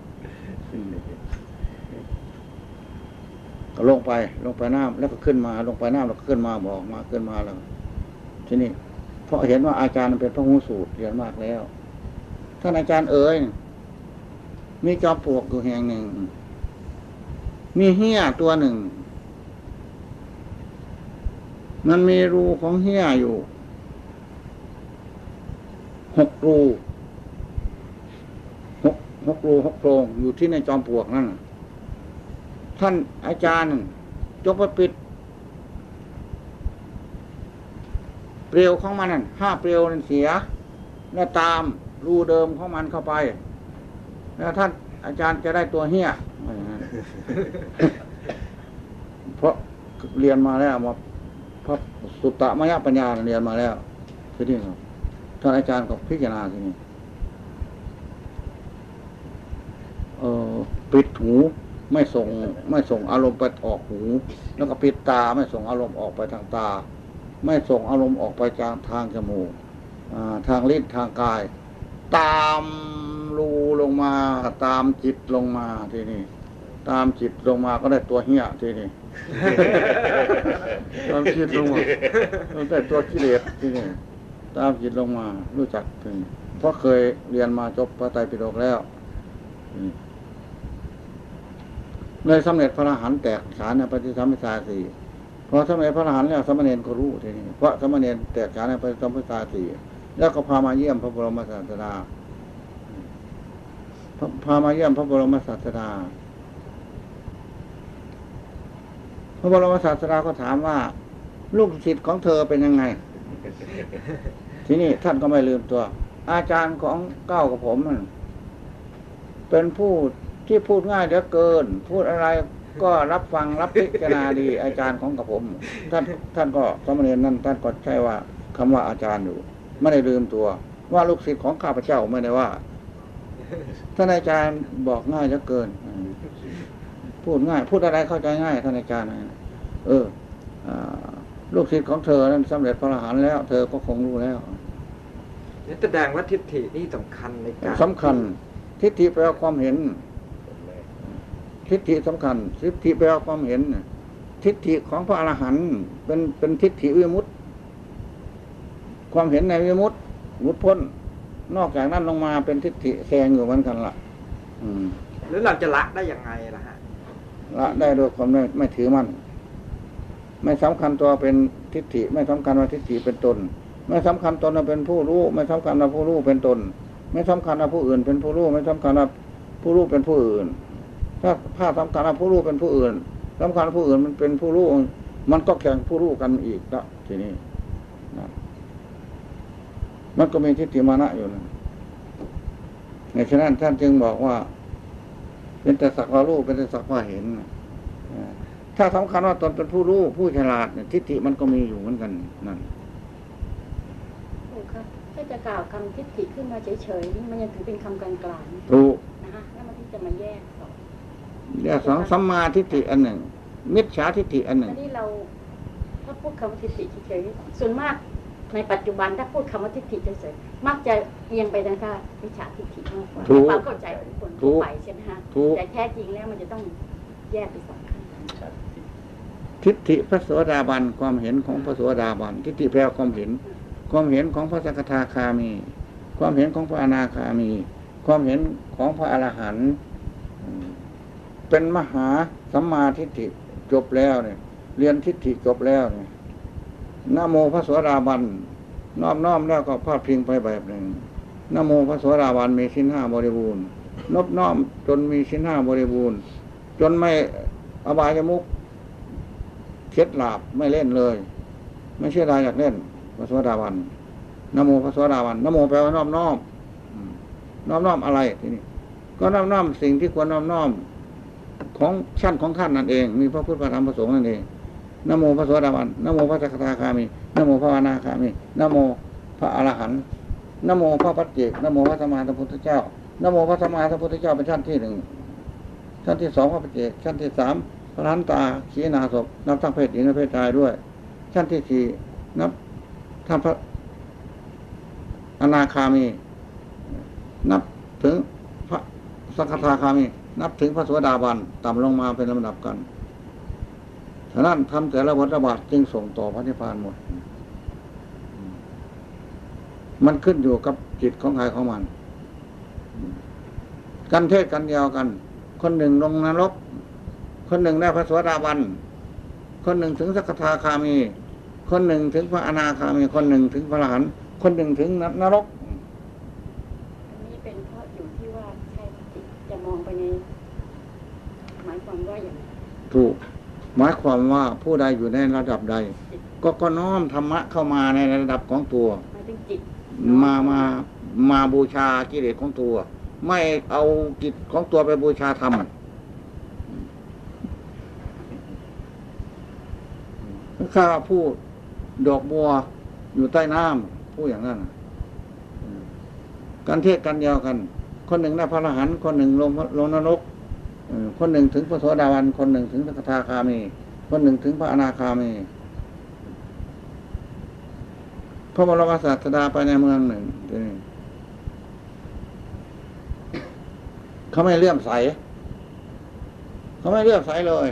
ก็ลงไปลงไปน้ำแล้วก็ขึ้นมา ลงไปน้ำแล้วก็ขึ้นมาบอกมาขึ้นมาแล้ว ทีนี้เพราะเห็นว่าอาจารย์เป็นพระหูสูตรเรียนมากแล้ว ท่านอาจารย์เอ๋ยมีจอมปลวกอยู่แห่งหนึ่ง มีเหี้ยตัวหนึ่ง มันมีรูของเหี้ยอยู่ หกรูหกหกรูหกโพรงอยู่ที่ในจอมปลวกนั่นท่านอาจารย์จกไปปิด เปลวของมันนั่นห้าเปลวนั้นเสีย แล้วตามรูเดิมของมันเข้าไป แล้วท่านอาจารย์จะได้ตัวเหี้ยเพราะเรียนมาแล้วมาพระสุตตะมยปัญญาเรียนมาแล้วที่นี้ครับ ท่านอาจารย์ก็พิจารณาทีนี้เออปิดหูไม่ส่งไม่ส่งอารมณ์ไปออกหู แล้วก็ปิดตาไม่ส่งอารมณ์ออกไปทางตา ไม่ส่งอารมณ์ออกไปจางทางจมูกอ่าทางลิ้นทางกาย ตามรูลงมาตามจิตลงมาทีนี้ตามจิตลงมาก็ได้ตัวเหี้ยทีนี้ตามจิตลงมาได้ตัวกิเลสทีนี้ ตามจิตลงมารู้จักถึงเพราะเคยเรียนมาจบพระไตรปิฎกแล้วอืมเลยสำเร็จพระอรหันต์แตกฉานในปฏิสัมพิทาสี่พอสำเร็จพระอรหันต์แล้วสมณเณรก็รู้ทีนี้เพราะสมณเณรแตกฉานในปฏิสัมพิทาสี่แล้วก็พามาเยี่ยมพระบรมศาสดาพาพามาเยี่ยมพระบรมศาสดา พระบรมศาสดาก็ถามว่า ลูกศิษย์ของเธอเป็นยังไง ทีนี้ท่านก็ไม่ลืมตัว อาจารย์ของเก้ากับผมเป็นผู้ที่พูดง่ายเหลือเกิน พูดอะไรก็รับฟังรับพิจารณาดี อาจารย์ของกับผม ท่านท่านก็สมณเณรนั่นท่านก็ใช่ว่าคำว่าอาจารย์อยู่ ไม่ได้ลืมตัว ว่าลูกศิษย์ของข้าพเจ้าไม่ได้ว่าท่านอาจารย์บอกง่ายเหลือเกิน พูดง่าย พูดอะไรเข้าใจง่ายท่านอาจารย์เอออ่า ลูกศิษย์ของเธอนั้นสำเร็จพระอรหันต์แล้ว เธอก็คงรู้แล้วนี่แสดงว่าทิฏฐินี่สำคัญในการสำคัญ ทิฏฐิแปลว่าความเห็น ทิฏฐิสำคัญ ทิฏฐิแปลว่าความเห็น ทิฏฐิของพระอรหันต์เป็นเป็นทิฏฐิวิมุตติ ความเห็นในวิมุตติหลุดพ้น นอกจากนั้นลงมาเป็นทิฏฐิแซงอยู่เหมือนกันละอืมหรือเราจะละได้ยังไงล่ะฮะละได้โดยความไม่ไม่ถือมั่น ไม่สำคัญตัวเป็นทิฏฐิ ไม่สำคัญว่าทิฏฐิเป็นตน ไม่สำคัญตนว่าเป็นผู้รู้ ไม่สำคัญว่าผู้รู้เป็นตน ไม่สำคัญว่าผู้อื่น เป็นผู้รู้ไม่สำคัญว่าผู้รู้เป็นผู้อื่น ถ้าถ้าสำคัญว่าผู้รู้เป็นผู้อื่นสำคัญว่าผู้อื่นมันเป็นผู้รู้มันก็แข่งผู้รู้กันอีกละทีนี้นะมันก็มีทิฏฐิมานะอยู่นะในฉะนั้นท่านจึงบอกว่า เป็นแต่สักว่ารู้เป็นแต่สักว่าเห็นนะ ถ้าสำคัญว่าตนเป็นผู้รู้ผู้ฉลาดเนี่ยทิฏฐิมันก็มีอยู่เหมือนกันนั่นโอ้ค่ะถ้าจะกล่าวคำทิฏฐิขึ้นมาเฉยๆนี่มันยังถือเป็นคำกลางๆถูกนะคะแล้วมันที่จะมาแยกต่อเรียกสองสัมมาทิฏฐิอันหนึ่ง มิจฉาทิฏฐิอันหนึ่งอันนี้เราถ้าพูดคำว่าทิฏฐิเฉยๆส่วนมากในปัจจุบันถ้าพูดคำว่าทิฏฐิเฉยๆมักจะเอียงไปทางค่าวิชาทิฏฐิมากกว่าถูกความเข้าใจของคนทั่วไปใช่ไหมฮะถูกแต่แท้จริงแล้วมันจะต้องแยกเป็นสองขั้น ทิฏฐิพระโสดาบันความเห็นของพระโสดาบันทิฏฐิแปลความเห็น ความเห็นของพระสกทาคามี ความเห็นของพระอนาคามี ความเห็นของพระอรหันต์เป็นมหาสัมมาทิฏฐิจบแล้วเนี่ย เรียนทิฏฐิจบแล้วเนี่ยนโมพระโสดาบันน้อมน้อมแล้วก็พาดพิงไปแบบหนึ่งนโมพระโสดาบันมีชิ้นห้าบริบูรณ์นบน้อมจนมีชิ้นห้าบริบูรณ์ จนไม่อบายมุก เคล็ดหลาบไม่เล่นเลย ไม่เชื่อได้อยากเล่นพระโสดาบันนโมพระโสดาบันนโมแปลว่าน้อมน้อมน้อมน้อมอะไรทีนี้ก็น้อมน้อมสิ่งที่ควรน้อมน้อมของชั้นของท่านนั่นเอง มีพระพุทธพระธรรมพระสงฆ์นั่นเองนโมพระโสดาบันนโมพระสกทาคามีนโมพระอนาคามีนโมพระอรหันต์นโมพระปัจเจกนโมพระสมมาสัมพุทธเจ้านโมพระสมมาสัมพุทธเจ้าเป็นชั้นที่หนึ่งชั้นที่สองพระปัจเจกชั้นที่สาม พระันตาขีนาศพนับทั้งเพศหญิงและเพศชายด้วย ชั้นที่สี่นับทั้งพระอนาคามี นับถึงพระสักทาคามี นับถึงพระโสดาบันต่ำลงมาเป็นลำดับกันฉะนั้นทำแต่ละวัฏบาทจึงส่งต่อพระนิพพานหมด มันขึ้นอยู่กับจิตของใครของมัน กันเทศกันเดียวกัน คนหนึ่งลงนรก คนหนึ่งได้พระโสดาบัน คนหนึ่งถึงสกทาคามี คนหนึ่งถึงพระอนาคามี คนหนึ่งถึงพระอรหันต์คนหนึ่งถึงนรกอันนี้เป็นเพราะอยู่ที่ว่าใช่จิตจะมองไปในหมายความว่าอย่างไรถูกหมายความว่าผู้ใดอยู่ในระดับใด ก็ก็น้อมธรรมะเข้ามาในระดับของตัวหมายถึงจิตมามามาบูชากิเลสของตัว ไม่เอากิจของตัวไปบูชาธรรม ข้าพูดดอกบัวอยู่ใต้น้ำพูดอย่างนั้นการเทศกันเดียวกัน คนหนึ่งได้พระอรหันต์คนหนึ่งลงลงนรกคนหนึ่งถึงพระโสดาบัน คนหนึ่งถึงสกทาคามี คนหนึ่งถึงพระอนาคามีพระบรมศาสดาไปในเมืองหนึ่งเขาไม่เลื่อมใส เขาไม่เลื่อมใสเลย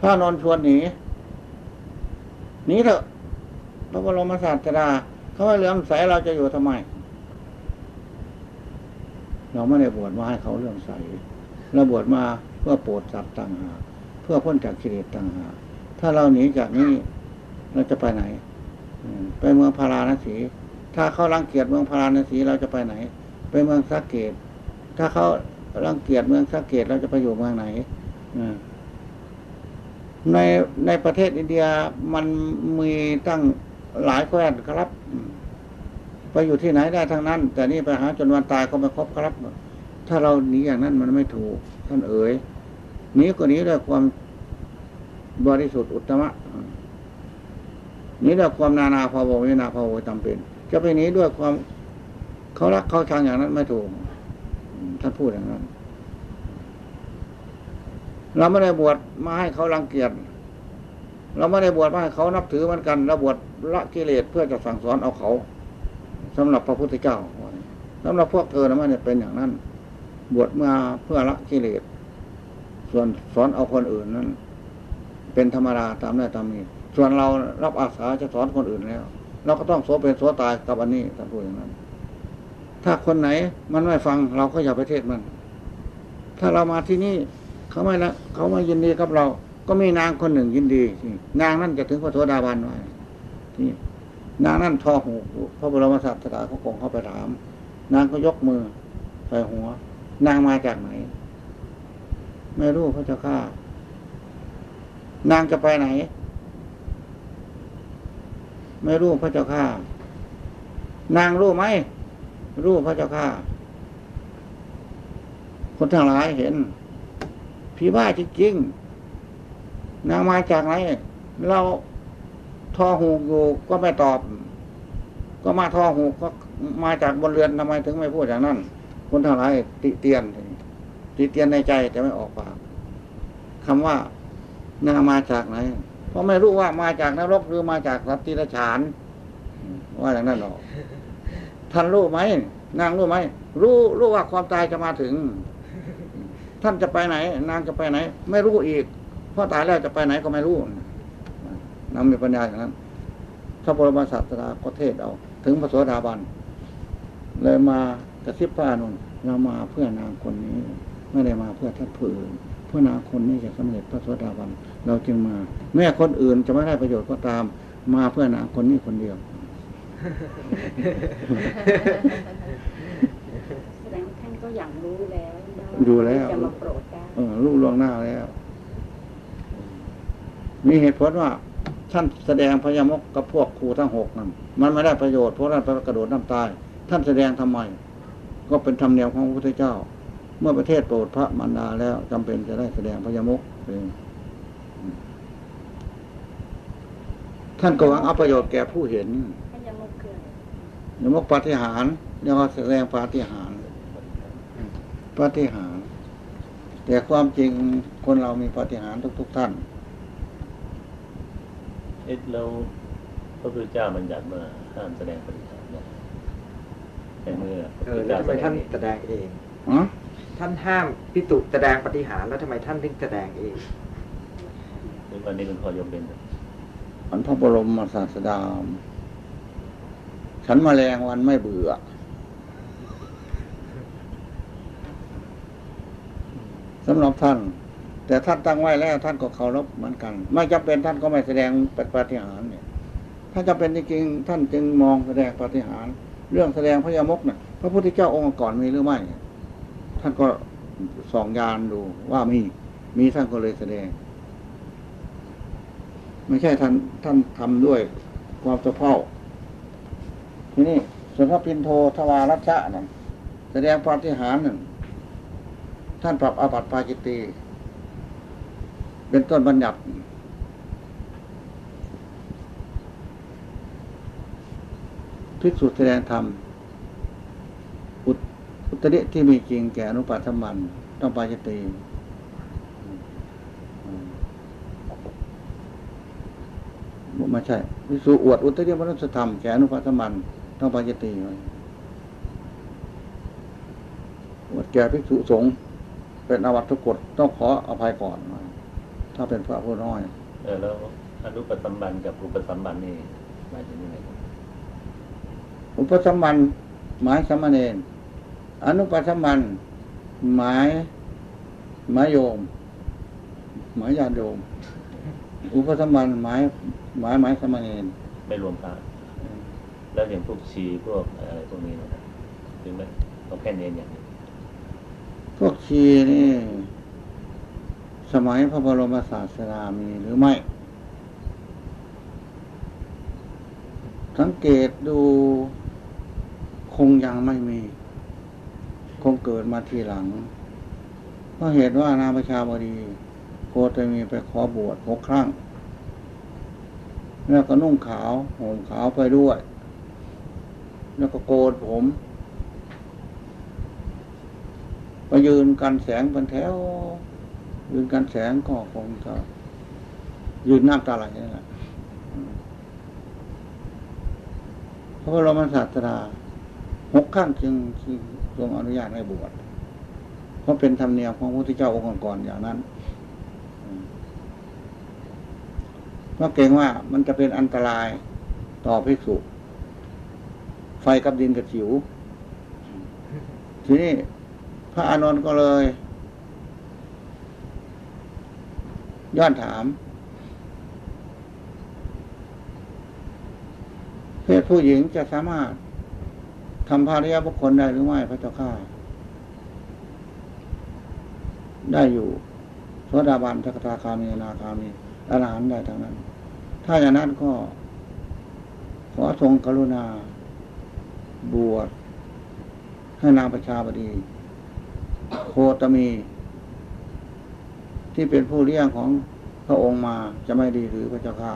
พระนอนชวนหนีหนีเถอะพระบรมศาสดาเขาไม่เลื่อมใสเราจะอยู่ทำไม เราไม่ได้บวชมาให้เขาเลื่อมใสเราบวชมาเพื่อโปรดสัตว์ต่างหากเพื่อพ้นจากกิเลสต่างหากถ้าเราหนีจากนี้เราจะไปไหนไปเมืองพาราณสี ถ้าเขารังเกียจเมืองพาราณสีเราจะไปไหน ไปเมืองสักเกต ถ้าเขารังเกียจเมืองสักเกตเราจะไปอยู่เมืองไหน อืม ในในประเทศอินเดียมันมีตั้งหลายแคว้นครับ ไปอยู่ที่ไหนได้ทั้งนั้น แต่นี่ไปหาจนวันตายก็ไม่ครบครับ ถ้าเราหนีอย่างนั้นมันไม่ถูก ท่านเอ๋ยหนีก็หนีด้วยความบริสุทธิ์อุตตมะนี่ด้วยความนานาภาวะวินาภาวะจำเป็น จะไปหนี้ด้วยความเขารักเขาชังอย่างนั้นไม่ถูกท่านพูดอย่างนั้น เราไม่ได้บวชมาให้เขารังเกียจเราไม่ได้บวชมาให้เขานับถือเหมือนกันเราบวชละกิเลสเพื่อจะสั่งสอนเอาเขาสำหรับพระพุทธเจ้าสำหรับพวกเธอนะไม่ได้เป็นอย่างนั้น บวชมาเพื่อละกิเลสส่วนสอนเอาคนอื่นนั้น เป็นธรรมดาตามได้ตามนี้ ส่วนเรารับอาสาจะสอนคนอื่นแล้ว เราก็ต้องโสเป็นโสตายกับอันนี้ท่านพูดอย่างนั้น ถ้าคนไหนมันไม่ฟังเราก็อย่าไปเทศมัน ถ้าเรามาที่นี่ เขาไม่ละเขาไม่ยินดีกับเรา ก็มีนางคนหนึ่งยินดีที่นางนั่นจะถึงพระโสดาบันไว้ที่นางนั่นทอหูพระบรมศาสดาเขาคงเข้าไปถาม นางก็ยกมือใส่หัว นางมาจากไหน ไม่รู้พระเจ้าข้านางจะไปไหน ไม่รู้พระเจ้าข้านางรู้ไหมรู้พระเจ้าข้าคนทั้งหลายเห็น ผีบ้าจริงๆนางมาจากไหน เราทอหูกอยู่ก็ไม่ตอบ ก็มาทอหูกก็มาจากบนเรือนทำไมถึงไม่พูดอย่างนั้น คนทั้งหลายติเตียน ติเตียนในใจแต่ไม่ออกปากคำว่านางมาจากไหนเพราะไม่รู้ว่ามาจากนรกหรือมาจากสัตว์ที่ฉานว่าอย่างนั้นหรอกท่านรู้ไหมนางรู้ไหมรู้รู้ว่าความตายจะมาถึง ท่านจะไปไหน นางจะไปไหน ไม่รู้อีกเพราะตายแล้วจะไปไหนก็ไม่รู้นางมีปัญญาอย่างนั้นพระบรมศาสดาก็เทศเอา ถึงพระโสดาบัน เลยมากระซิบพระอานนท์เรามาเพื่อนางคนนี้ ไม่ได้มาเพื่อท่านผู้อื่นเพื่อนางคนนี้จะสำเร็จพระโสดาบัน เราจึงมา แม้คนอื่นจะไม่ได้ประโยชน์ก็ตาม มาเพื่อนางคนนี้คนเดียวแสดงท่านก็อย่างรู้แล้ว รู้แล้วจะมาโปรดได้เออรู้ล่วงหน้าแล้ว มีเหตุผลว่าท่านแสดงพยามกกับพวกครูทั้งหกนั้นมันไม่ได้ประโยชน์เพราะท่านไปกระโดดน้ำตาย ท่านแสดงทำไม ก็เป็นธรรมเนียมของพระพุทธเจ้า เมื่อประเทศโปรดพระมารดาแล้วจำเป็นจะได้แสดงพยามกเองท่านก็หวังเอาประโยชน์แก่ผู้เห็นท่านยังมุกเกินยมกปาฏิหารย์เรียกว่าแสดงปาฏิหารย์ปาฏิหารย์ แต่ความจริงคนเรามีปาฏิหารย์ทุก ๆ ท่าน เอ๊ะแล้วพระพุทธเจ้ามันอยากมาห้ามแสดงปฏิหารย์นะแต่เมื่อพระเอพุทอธแล้วเจ้าทำไมท่านเองแสดงเองฮะท่านห้ามพิจุแสดงปฏิหารย์แล้วทำไมท่านถึงแสดงเองหรือวันนี้เป็นข้อยกเว้นอันพระบรมศาสดาฉันมาแรงวันไม่เบื่อ สำหรับท่าน แต่ท่านตั้งไว้แล้วท่านก็เคารพเหมือนกัน ไม่จำเป็นท่านก็ไม่แสดงเป็นปฏิหารเนี่ยถ้าจำเป็นจริงท่านจึงมองแสดงปฏิหาร เรื่องแสดงพยามกเนี่ยพระพุทธเจ้าองค์ก่อนมีหรือไม่ ท่านก็ส่องยานดูว่ามี มีท่านก็เลยแสดง ไม่ใช่ท่านท่านทำด้วยความสะเพร่าทีนี้ส่วนพระปินโททวารัชชะนั่นแสดงปฏิหารนั่น ท่านปรับอาบัติปาจิตตีเป็นต้นบัญญัติ ภิกษุแสดงธรรมอุตริที่มีจริงแก่อนุปัฏฐมันต้องปาจิตตีไม่ใช่ภิกษุอวดอุตริมนุสธรรมแก่อนุปัฏฐมันต้องปาจิตตีไว้อวดแก่ภิกษุสงฆ์ เป็นอาวัตทุกกฎต้องขออภัยก่อน ถ้าเป็นพระผู้น้อย เออแล้วอนุปสัมบันกับอุปสัมบันนี่หมายถึงยังไงครับอุปสัมมันหมายสามเณรอนุปสัมมันหมายหมายโยม หมายญาติโยม อุปสัมมันหมายหมายหมายสามเณรไม่รวมพระแล้วอย่างพวกชีพวกอะไรพวกนี้นะครับถึงไหมต้องแค่เน้นอย่างนี้ พวกชีนี่ สมัยพระบรมศาสดามีหรือไม่ สังเกตดูคงยังไม่มี คงเกิดมาทีหลัง เพราะเหตุว่านาประชาบดีโคตมีไปขอบวชหกครั้ง แล้วก็นุ่งขาวห่มขาวไปด้วย แล้วก็โกนผม ไปยืนกันแสงเป็นแถว ยืนกันแสงก็คงจะยืนน้ำตาไหลนี่แหละอืมพระบรมศาสดาหกข้างจึงจึงทรงอนุญาตให้บวชเพราะเป็นธรรมเนียมของพระพุทธเจ้าองค์ก่อนๆอย่างนั้นเพราะเกรงว่ามันจะเป็นอันตรายต่อภิกษุไฟกับดินกับจิ๋วทีนี้ พระอานนท์ก็เลย ย้อนถาม เพศผู้หญิงจะสามารถทำภาริยบุคคลได้หรือไม่พระเจ้าข้าได้อยู่โสดาบันทักตาคามีนาคามีอรหันต์ได้ทั้งนั้น ถ้าอย่างนั้นก็ ขอทรงกรุณา บวชให้นางประชาบดี โคตมี ที่เป็นผู้เลี้ยงของพระองค์มาจะไม่ดีหรือพระเจ้าข้า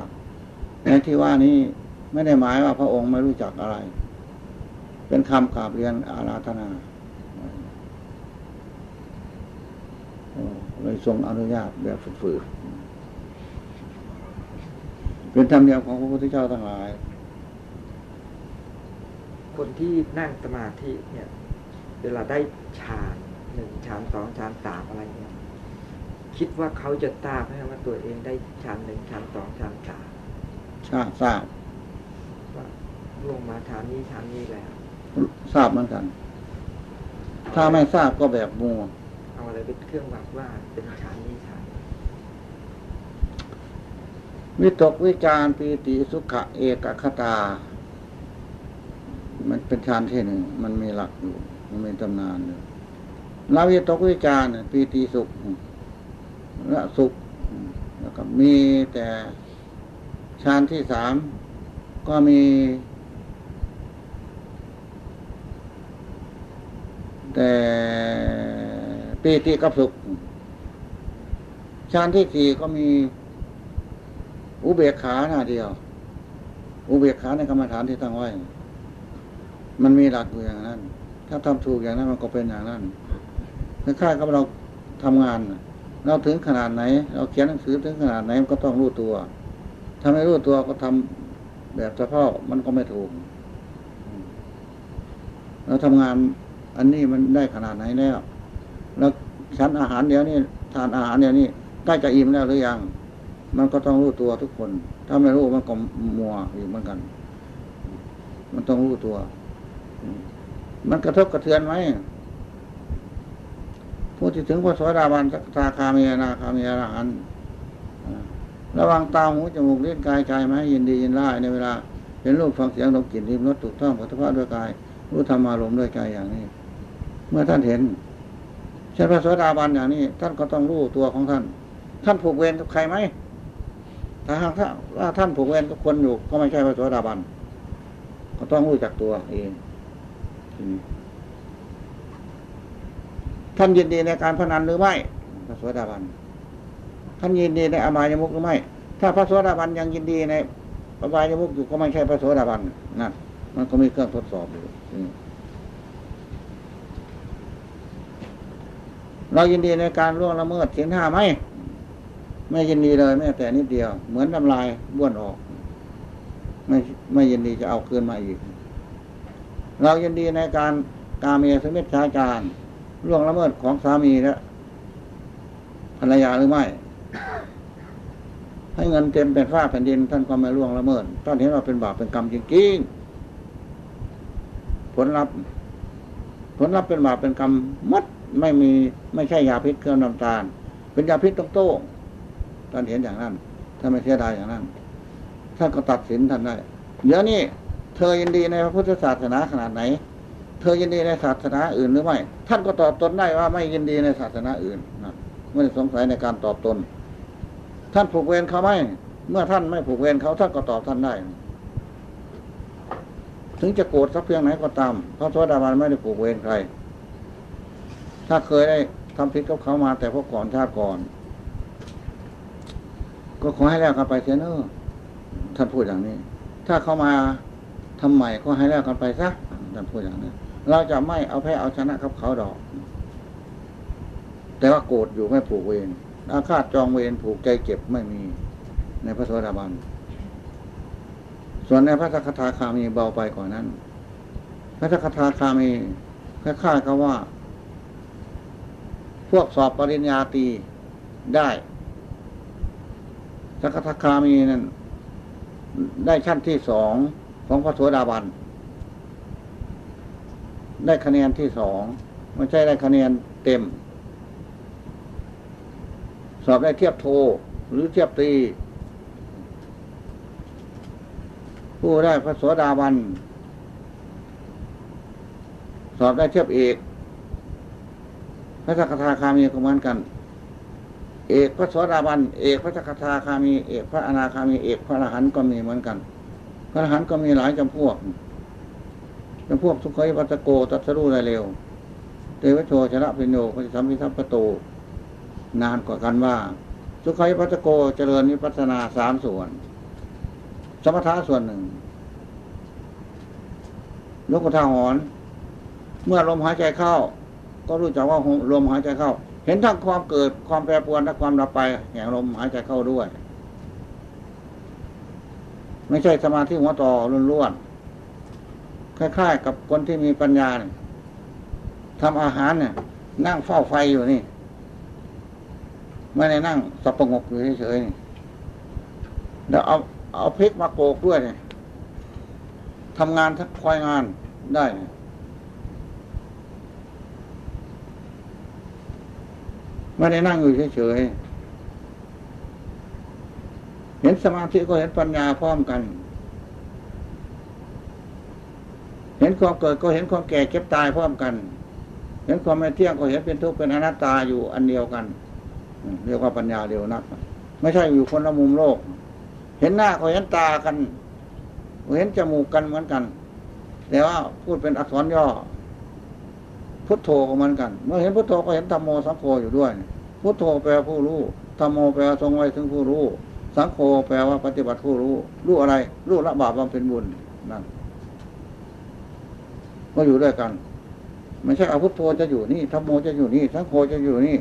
ในที่ว่านี้ไม่ได้หมายว่าพระองค์ไม่รู้จักอะไร เป็นคำกราบเรียนอาราธนาเลยทรงอนุญาตแบบฝืดๆเป็นธรรมเนียมของพระพุทธเจ้าทั้งหลาย คนที่นั่งสมาธิเนี่ย เวลาได้ฌาน หนึ่งฌานสองฌานสามอะไรเนี่ยคิดว่าเขาจะทราบไหมว่าตัวเองได้ฌานหนึ่งฌานสองฌานสามทราบทราบว่าลงมาฌานนี้ฌานนี้แล้วทราบเหมือนกัน ถ้าไม่ทราบก็แบบมัวเอาอะไรเป็นเครื่องวัดว่าเป็นฌานนี้ฌานนี้วิตกวิจารปีติสุขะเอกคตา มันเป็นฌานที่หนึ่ง มันมีหลักอยู่ มันมีตำนานอยู่ ลาวิตกวิจารปีติสุขและสุข แล้วก็มีแต่ฌานที่สามก็มี แต่ปีติกับสุขฌานที่สี่ก็มี อุเบกขาหน้าเดียว อุเบกขาในกรรมฐานที่ตั้งไว้ มันมีหลักอยู่อย่างนั้น ถ้าทำถูกอย่างนั้นมันก็เป็นอย่างนั้น คล้ายๆกับเราทำงาน เราถึงขนาดไหน เราเขียนหนังสือถึงขนาดไหนมันก็ต้องรู้ตัวถ้าไม่รู้ตัวก็ทำแบบสะเพาะมันก็ไม่ถูก เราทำงานอันนี้มันได้ขนาดไหนแล้ว แล้วชั้นอาหารเดี๋ยวนี้ทานอาหารเดี๋ยวนี้ใกล้จะอิ่มแล้วหรือยัง มันก็ต้องรู้ตัวทุกคน ถ้าไม่รู้มันก็มัวอยู่เหมือนกัน มันต้องรู้ตัว มันกระทบกระเทือนไหม ผู้ที่ถึงพระโสดาบันสักทาคามีนาคามีอรหันระวังตาหูจมูกเลิ้นกายใจไหมยินดียินร้ายในเวลาเห็นรูปฟังเสียงดมกลิ่นริมรสถูกต้องปัสสาวะด้วยกาย รู้ธรรมารมณ์ด้วยใจอย่างนี้ เมื่อท่านเห็นเช่นพระโสดาบันอย่างนี้ ท่านก็ต้องรู้ตัวของท่าน ท่านผูกเวรกับใครไหมถ้าหากถ้าว่าท่านผูกเวรกับคนอยู่ ก็ไม่ใช่พระโสดาบันก็ต้องรู้จักตัวเอง ท่านยินดีในการพนันหรือไม่พระโสดาบันท่านยินดีในอบายมุกหรือไม่ ถ้าพระโสดาบันยังยินดีในอบายมุกอยู่ก็ไม่ใช่พระโสดาบันนั่นมันก็มีเครื่องทดสอบอยู่เรายินดีในการล่วงละเมิดศีลห้าไหมไม่ยินดีเลยแม้แต่นิดเดียว เหมือนน้ำลายบ้วนออก ไม่ไม่ยินดีจะเอาคืนมาอีก เรายินดีในการการเมีสมิทชาจาร ล่วงละเมิดของสามีและภรรยาหรือไม่ ให้เงินเต็มเป็นฟ้าแผ่นดิน ท่านก็ไม่ล่วงละเมิดท่านเห็นว่าเป็นบาปเป็นกรรมจริงๆผลลัพธ์ผลลัพธ์เป็นบาปเป็นกรรมหมดไม่มีไม่ใช่ยาพิษเครื่องน้ำตาล เป็นยาพิษต้องโต้งท่านเห็นอย่างนั้นท่านไม่เสียดายอย่างนั้นท่านก็ตัดสินท่านได้เดี๋ยวนี้เธอยินดีในพระพุทธศาสนาขนาดไหน เธอยินดีในศาสนาอื่นหรือไม่ ท่านก็ตอบตนได้ว่าไม่ยินดีในศาสนาอื่นนะไม่ได้สงสัยในการตอบตน ท่านผูกเวรเขาไหมเมื่อท่านไม่ผูกเวรเขาท่านก็ตอบท่านได้ ถึงจะโกรธสักเพียงไหนก็ตาม เพราะโสดาบันไม่ได้ผูกเวรใคร ถ้าเคยได้ทำผิดกับเขามาแต่พวกก่อนชาติก่อน ก็ขอให้แล้วกันไปเสียเนอะท่านพูดอย่างนี้ ถ้าเขามาทำใหม่ก็ให้แล้วกันไปซะท่านพูดอย่างนี้ เราจะไม่เอาแพ้เอาชนะกับเขาดอก แต่ว่าโกรธอยู่ไม่ผูกเวรอาฆาตจองเวรผูกใจเจ็บไม่มีในพระโสดาบัน ส่วนในพระสกทาคามีเบาไปกว่านั้น พระสกทาคามีคล้ายๆกับว่า พวกสอบปริญญาตีได้สกทาคามีนั้นได้ชั้นที่สองของพระโสดาบัน ได้คะแนนที่สองไม่ใช่ได้คะแนนเต็ม สอบได้เทียบโท หรือเทียบตรีผู้ได้พระโสดาบัน สอบได้เทียบเอกพระสกทาคามีก็เหมือนกัน เอกพระโสดาบัน เอกพระสกทาคามี เอกพระอนาคามี เอกพระอรหันต์ก็มีเหมือนกัน พระอรหันต์ก็มีหลายจำพวก จำพวกสุขัยวัตโกตัสรู้ได้เร็วเตวโชชนะพิโนพระสัมพิทัพพโตนานกว่ากันว่า สุขัยวัตโกเจริญวิปัสนาสามส่วน สมถะส่วนหนึ่งยกกระทาหอน เมื่อลมหายใจเข้า ก็รู้จักว่าลมหายใจเข้า เห็นทั้งความเกิดความแปรปรวนและความดับไปแห่งลมหายใจเข้าด้วย ไม่ใช่สมาธิหัวต่อล้วนๆ คล้ายๆ กับคนที่มีปัญญาเนี่ยทำอาหารเนี่ยนั่งเฝ้าไฟอยู่นี่ ไม่ได้นั่งสับปงกอยู่เฉยๆนี่แล้วเอาเอาพริกมาโกกด้วยเนี่ยทำงานทั้งคอยงานได้ไม่ได้นั่งอยู่เฉยๆเห็นสมาธิก็เห็นปัญญาพร้อมกัน เห็นความเกิดก็เห็นความแก่เก็บตายพร้อมกัน เห็นความไม่เที่ยงก็เห็นเป็นทุกข์เป็นอนัตตาอยู่อันเดียวกันเรียกว่าปัญญาเดียวนักไม่ใช่อยู่คนละมุมโลก เห็นหน้าก็เห็นตากัน เห็นจมูกกันเหมือนกัน แต่ว่าพูดเป็นอักษรย่อ พุทโธก็เหมือนกัน เมื่อเห็นพุทโธก็เห็นธรรมโมสังโฆอยู่ด้วย พุทโธแปลผู้รู้ธรรมโมแปลว่าทรงไว้ถึงผู้รู้ สังโฆแปลว่าปฏิบัติผู้รู้ รู้อะไร รู้ละบาปบำเพ็ญบุญนั่น ก็อยู่ด้วยกัน ไม่ใช่อาพุทโธจะอยู่นี่ธรรมโมจะอยู่นี่สังโฆจะอยู่นี่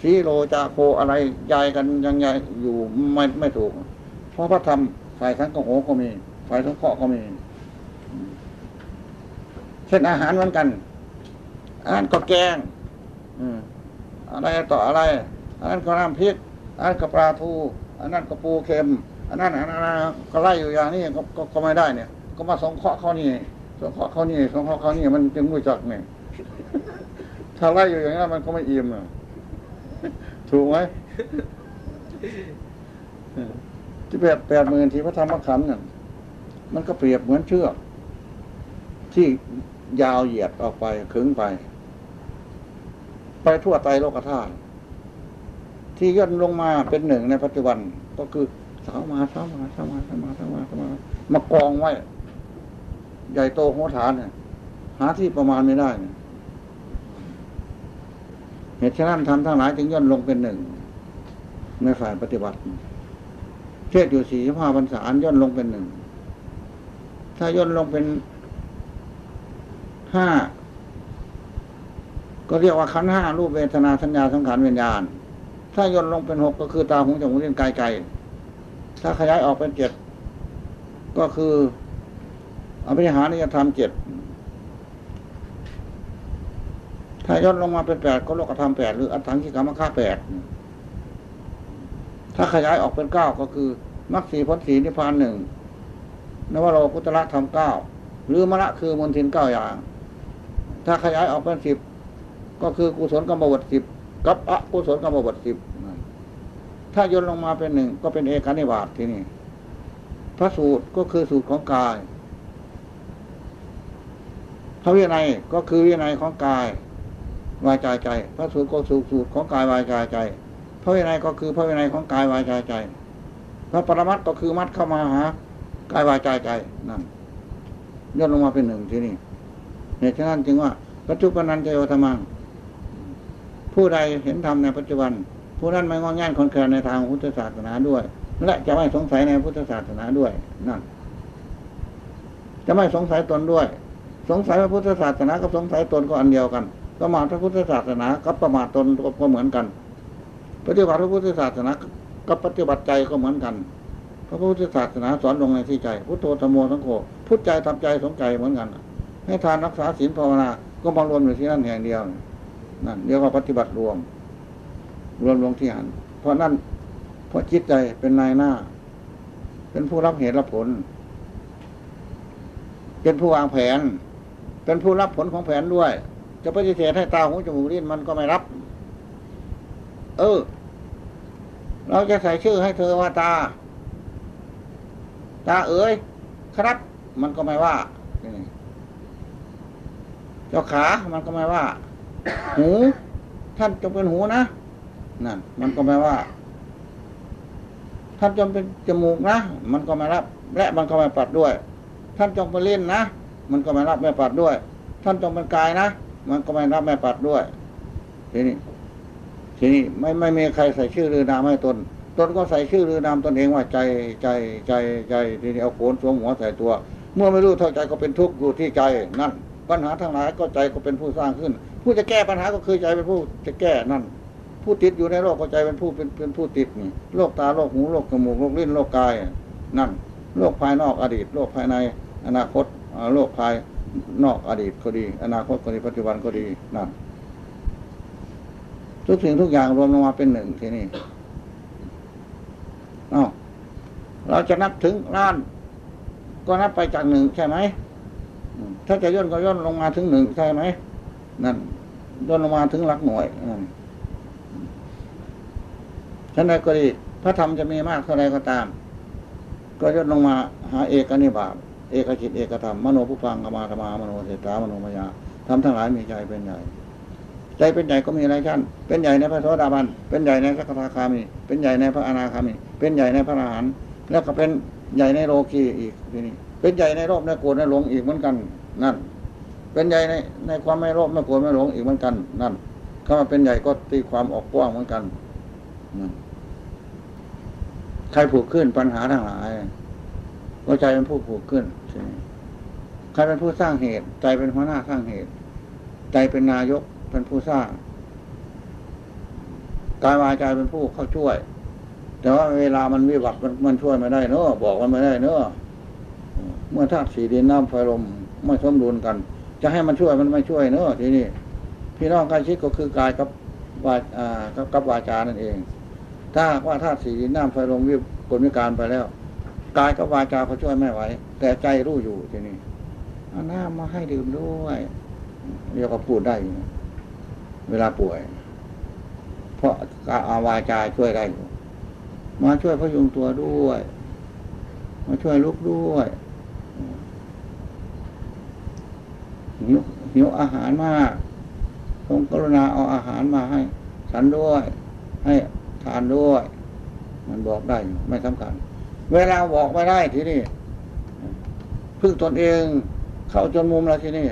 สีโลจาโคอะไรยายกันยังยายอยู่ไม่ไม่ถูก เพราะพระธรรมฝ่ายสังฆโหก็มีฝ่ายสังฆก็มี เช่นอาหารเหมือนกันอันนั้นก็แกง อืมอะไรต่ออะไรอันนั้นก็น้ำพริกอันนั้นก็ปลาทู อันนั้นก็ปูเค็ม อันนั้นอันนั้นก็ไล่อยู่อย่างนี้ก็ก็ก็ไม่ได้เนี่ย ก็มาสงเคราะห์เขานี่ สงเคราะห์เขานี่สงเคราะห์เขานี่มันจึงรู้จักเนี่ยถ้าไล่อยู่อย่างนั้นมันก็ไม่อิ่มอะถูกไหมที่แบบแปดหมื่นที่พระธรรมขันธ์น่ะมันก็เปรียบเหมือนเชือก ที่ยาวเหยียดออกไปขึงไป ไปทั่วไตโลกธาตุที่ย่นลงมาเป็นหนึ่งในปัจจุบัน ก็คือสาวมาสาวมาสาวมาสาวมาสาวมาสาวมามากองไว้ ใหญ่โตโหฐานเนี่ยหาที่ประมาณไม่ได้เนี่ยเหตุฉะนั้นทำทั้งหลายจึงย่นลงเป็นหนึ่งในฝ่ายปฏิบัติ เทศอยู่สี่สิบห้าพรรษาย่นลงเป็นหนึ่ง ถ้าย่นลงเป็นห้าก็เรียกว่าขันห้ารูปเวทนาสัญญาสังขารวิญญาณ ถ้าย่นลงเป็นหกก็คือตาหูจมูกลิ้นกายใจถ้าขยายออกเป็นเจ็ดก็คือ อภิหานิยธรรมเจ็ดถ้าย่นลงมาเป็นแปดก็โลกธรรมแปดหรืออัตถังคิกรรมค่าแปดถ้าขยายออกเป็นเก้าก็คือมรรคสีพ้นสีนิพพานหนึ่งนวโรกุตระธรรมเก้าหรือมรรคคือมนทินเก้าอย่าง ถ้าขยายออกเป็นสิบก็คือกุศลกรรมบทสิบกับอกุศลกรรมบทสิบถ้าย่นลงมาเป็นหนึ่งก็เป็นเอกานิบาตที่นี่พระสูตรก็คือสูตรของกาย ระวินัยก็คือวินัยของกายวายใจใจ พระสูตรก็สูตรสูตรของกายวายใจใจ พระวินัยก็คือพระวินัยของกายวายใจใจ พระปรมัตก็คือมัดเข้ามาหากายวายใจใจนั่นย่นลงมาเป็นหนึ่งที่นี่เหตุฉะนั้นจึงว่าปัจจุบันนันเจโยธรรมังผู้ใดเห็นธรรมในปัจจุบัน ผู้นั้นไม่งอแงนคนแคลนในทางพุทธศาสนาด้วย และจะไม่สงสัยในพุทธศาสนาด้วยนั่นจะไม่สงสัยตนด้วย สงสัยพระพุทธศาสนากับสงสัยตนก็อันเดียวกันประมาทพระพุทธศาสนากับประมาทตนก็เหมือนกัน ปฏิบัติพระพุทธศาสนากับปฏิบัติใจก็เหมือนกัน พระพุทธศาสนาสอนลงในที่ใจ พุทโธธรรมโมสังโฆพุทธใจทำใจสงใจเหมือนกันให้ทานรักษาศีลภาวนา ก็มารวมอยู่ที่นั่นแห่งเดียวนั่นเรียกว่าปฏิบัติรวม รวมลงที่หันเพราะนั่นเพราะจิตใจเป็นนายหน้า เป็นผู้รับเหตุรับผล เป็นผู้วางแผน เป็นผู้รับผลของแผนด้วย จะปฏิเสธให้ตาหูจมูกลิ้นมันก็ไม่รับ เออ เราจะใส่ชื่อให้เธอว่าตา ตาเอ๋ยครับ มันก็ไม่ว่าเจ้าขา มันก็ไม่ว่า หู ท่านจงเป็นหูนะนั่น มันก็ไม่ว่า ท่านจงเป็นจมูกนะ มันก็ไม่รับ และมันก็ไม่ปัดด้วย ท่านจงเป็นเล่นนะ มันก็ไม่รับไม่ปัดด้วย ท่านจงเป็นกายนะ มันก็ไม่รับไม่ปัดด้วย ทีนี้ ทีนี้ไม่ไม่มีใครใส่ชื่อหรือนามให้ตน ตนก็ใส่ชื่อหรือนามตนเองว่าใจใจใจใจทีนี้เอาโขนสวมหัวใส่ตัว เมื่อไม่รู้เท่าใจก็เป็นทุกข์อยู่ที่ใจนั่น ปัญหาทั้งหลายก็ใจก็เป็นผู้สร้างขึ้น ผู้จะแก้ปัญหาก็คือใจเป็นผู้จะแก้นั่นผู้ติดอยู่ในโลกก็ใจเป็นผู้เป็นเป็นผู้ติดนี่โรคตาโรคหูโรคจมูกโรคลิ้นโรคกายนั่นโลกภายนอกอดีตโลกภายในอนาคต โลกภายนอกอดีตก็ดี อนาคตก็ดีปัจจุบันก็ดีนั่นทุกสิ่งทุกอย่างรวมลงมาเป็นหนึ่งทีนี้อ้าเราจะนับถึงล้าน ก็นับไปจากหนึ่งใช่ไหมอืมถ้าจะย่นก็ย่นลงมาถึงหนึ่งใช่ไหม นั่นย่นลงมาถึงหลักหน่วยนั่นท่านใดก็ดี พระธรรมจะมีมากเท่าไรก็ตาม ก็ย่นลงมาหาเอกนิบาต เอกจิตเอกธรรมมโนผู้ฟังกมาธรรมามโนเสตามโนมยาทำทั้งหลายมีใจเป็นใหญ่ใจเป็นใหญ่ก็มีหลายชั้น เป็นใหญ่ในพระโสดาบัน เป็นใหญ่ในพระกทาคามี เป็นใหญ่ในพระอนาคามี เป็นใหญ่ในพระอรหันต์แล้วก็เป็นใหญ่ในโลกีอีกทีนี้ เป็นใหญ่ในโลภในโกรธในหลงอีกเหมือนกันนั่น เป็นใหญ่ในในความไม่โลภไม่โกรธไม่หลงอีกเหมือนกันนั่นถ้ามาเป็นใหญ่ก็ตีความออกกว้างเหมือนกันใครผูกขึ้นปัญหาทั้งหลาย ก็ใจเป็นผู้ผูกขึ้นใช่ไหมใครเป็นผู้สร้างเหตุ ใจเป็นหัวหน้าสร้างเหตุ ใจเป็นนายกเป็นผู้สร้างกายวาจาเป็นผู้เข้าช่วย แต่ว่าเวลามันวิบัติมันมันช่วยไม่ได้เนอะบอกมันไม่ได้เนอะเมื่อธาตุสีดินน้ำไฟลมไม่สมดุลกัน จะให้มันช่วยมันไม่ช่วยเนอะทีนี้พี่น้องใกล้ชิดก็คือกายกับวาอ่ากับกับวาจานั่นเอง ถ้าว่าธาตุสีดินน้ำไฟลมวิบกลวิการไปแล้ว กายกับวาจาเขาช่วยไม่ไหว แต่ใจรู้อยู่ทีนี้เอาน้ำมาให้ดื่มด้วยเรียกว่าพูดได้ เวลาป่วย เพราะการอาวาจาช่วยได้อยู่มาช่วยพยุงตัวด้วย มาช่วยลุกด้วยหิวหิวอาหารมากทรงกรุณาเอาอาหารมาให้ฉันด้วย ให้ทานด้วย มันบอกได้ไม่สำคัญ เวลาบอกไม่ได้ทีนี้พึ่งตนเอง เข้าจนมุมแล้วทีนี้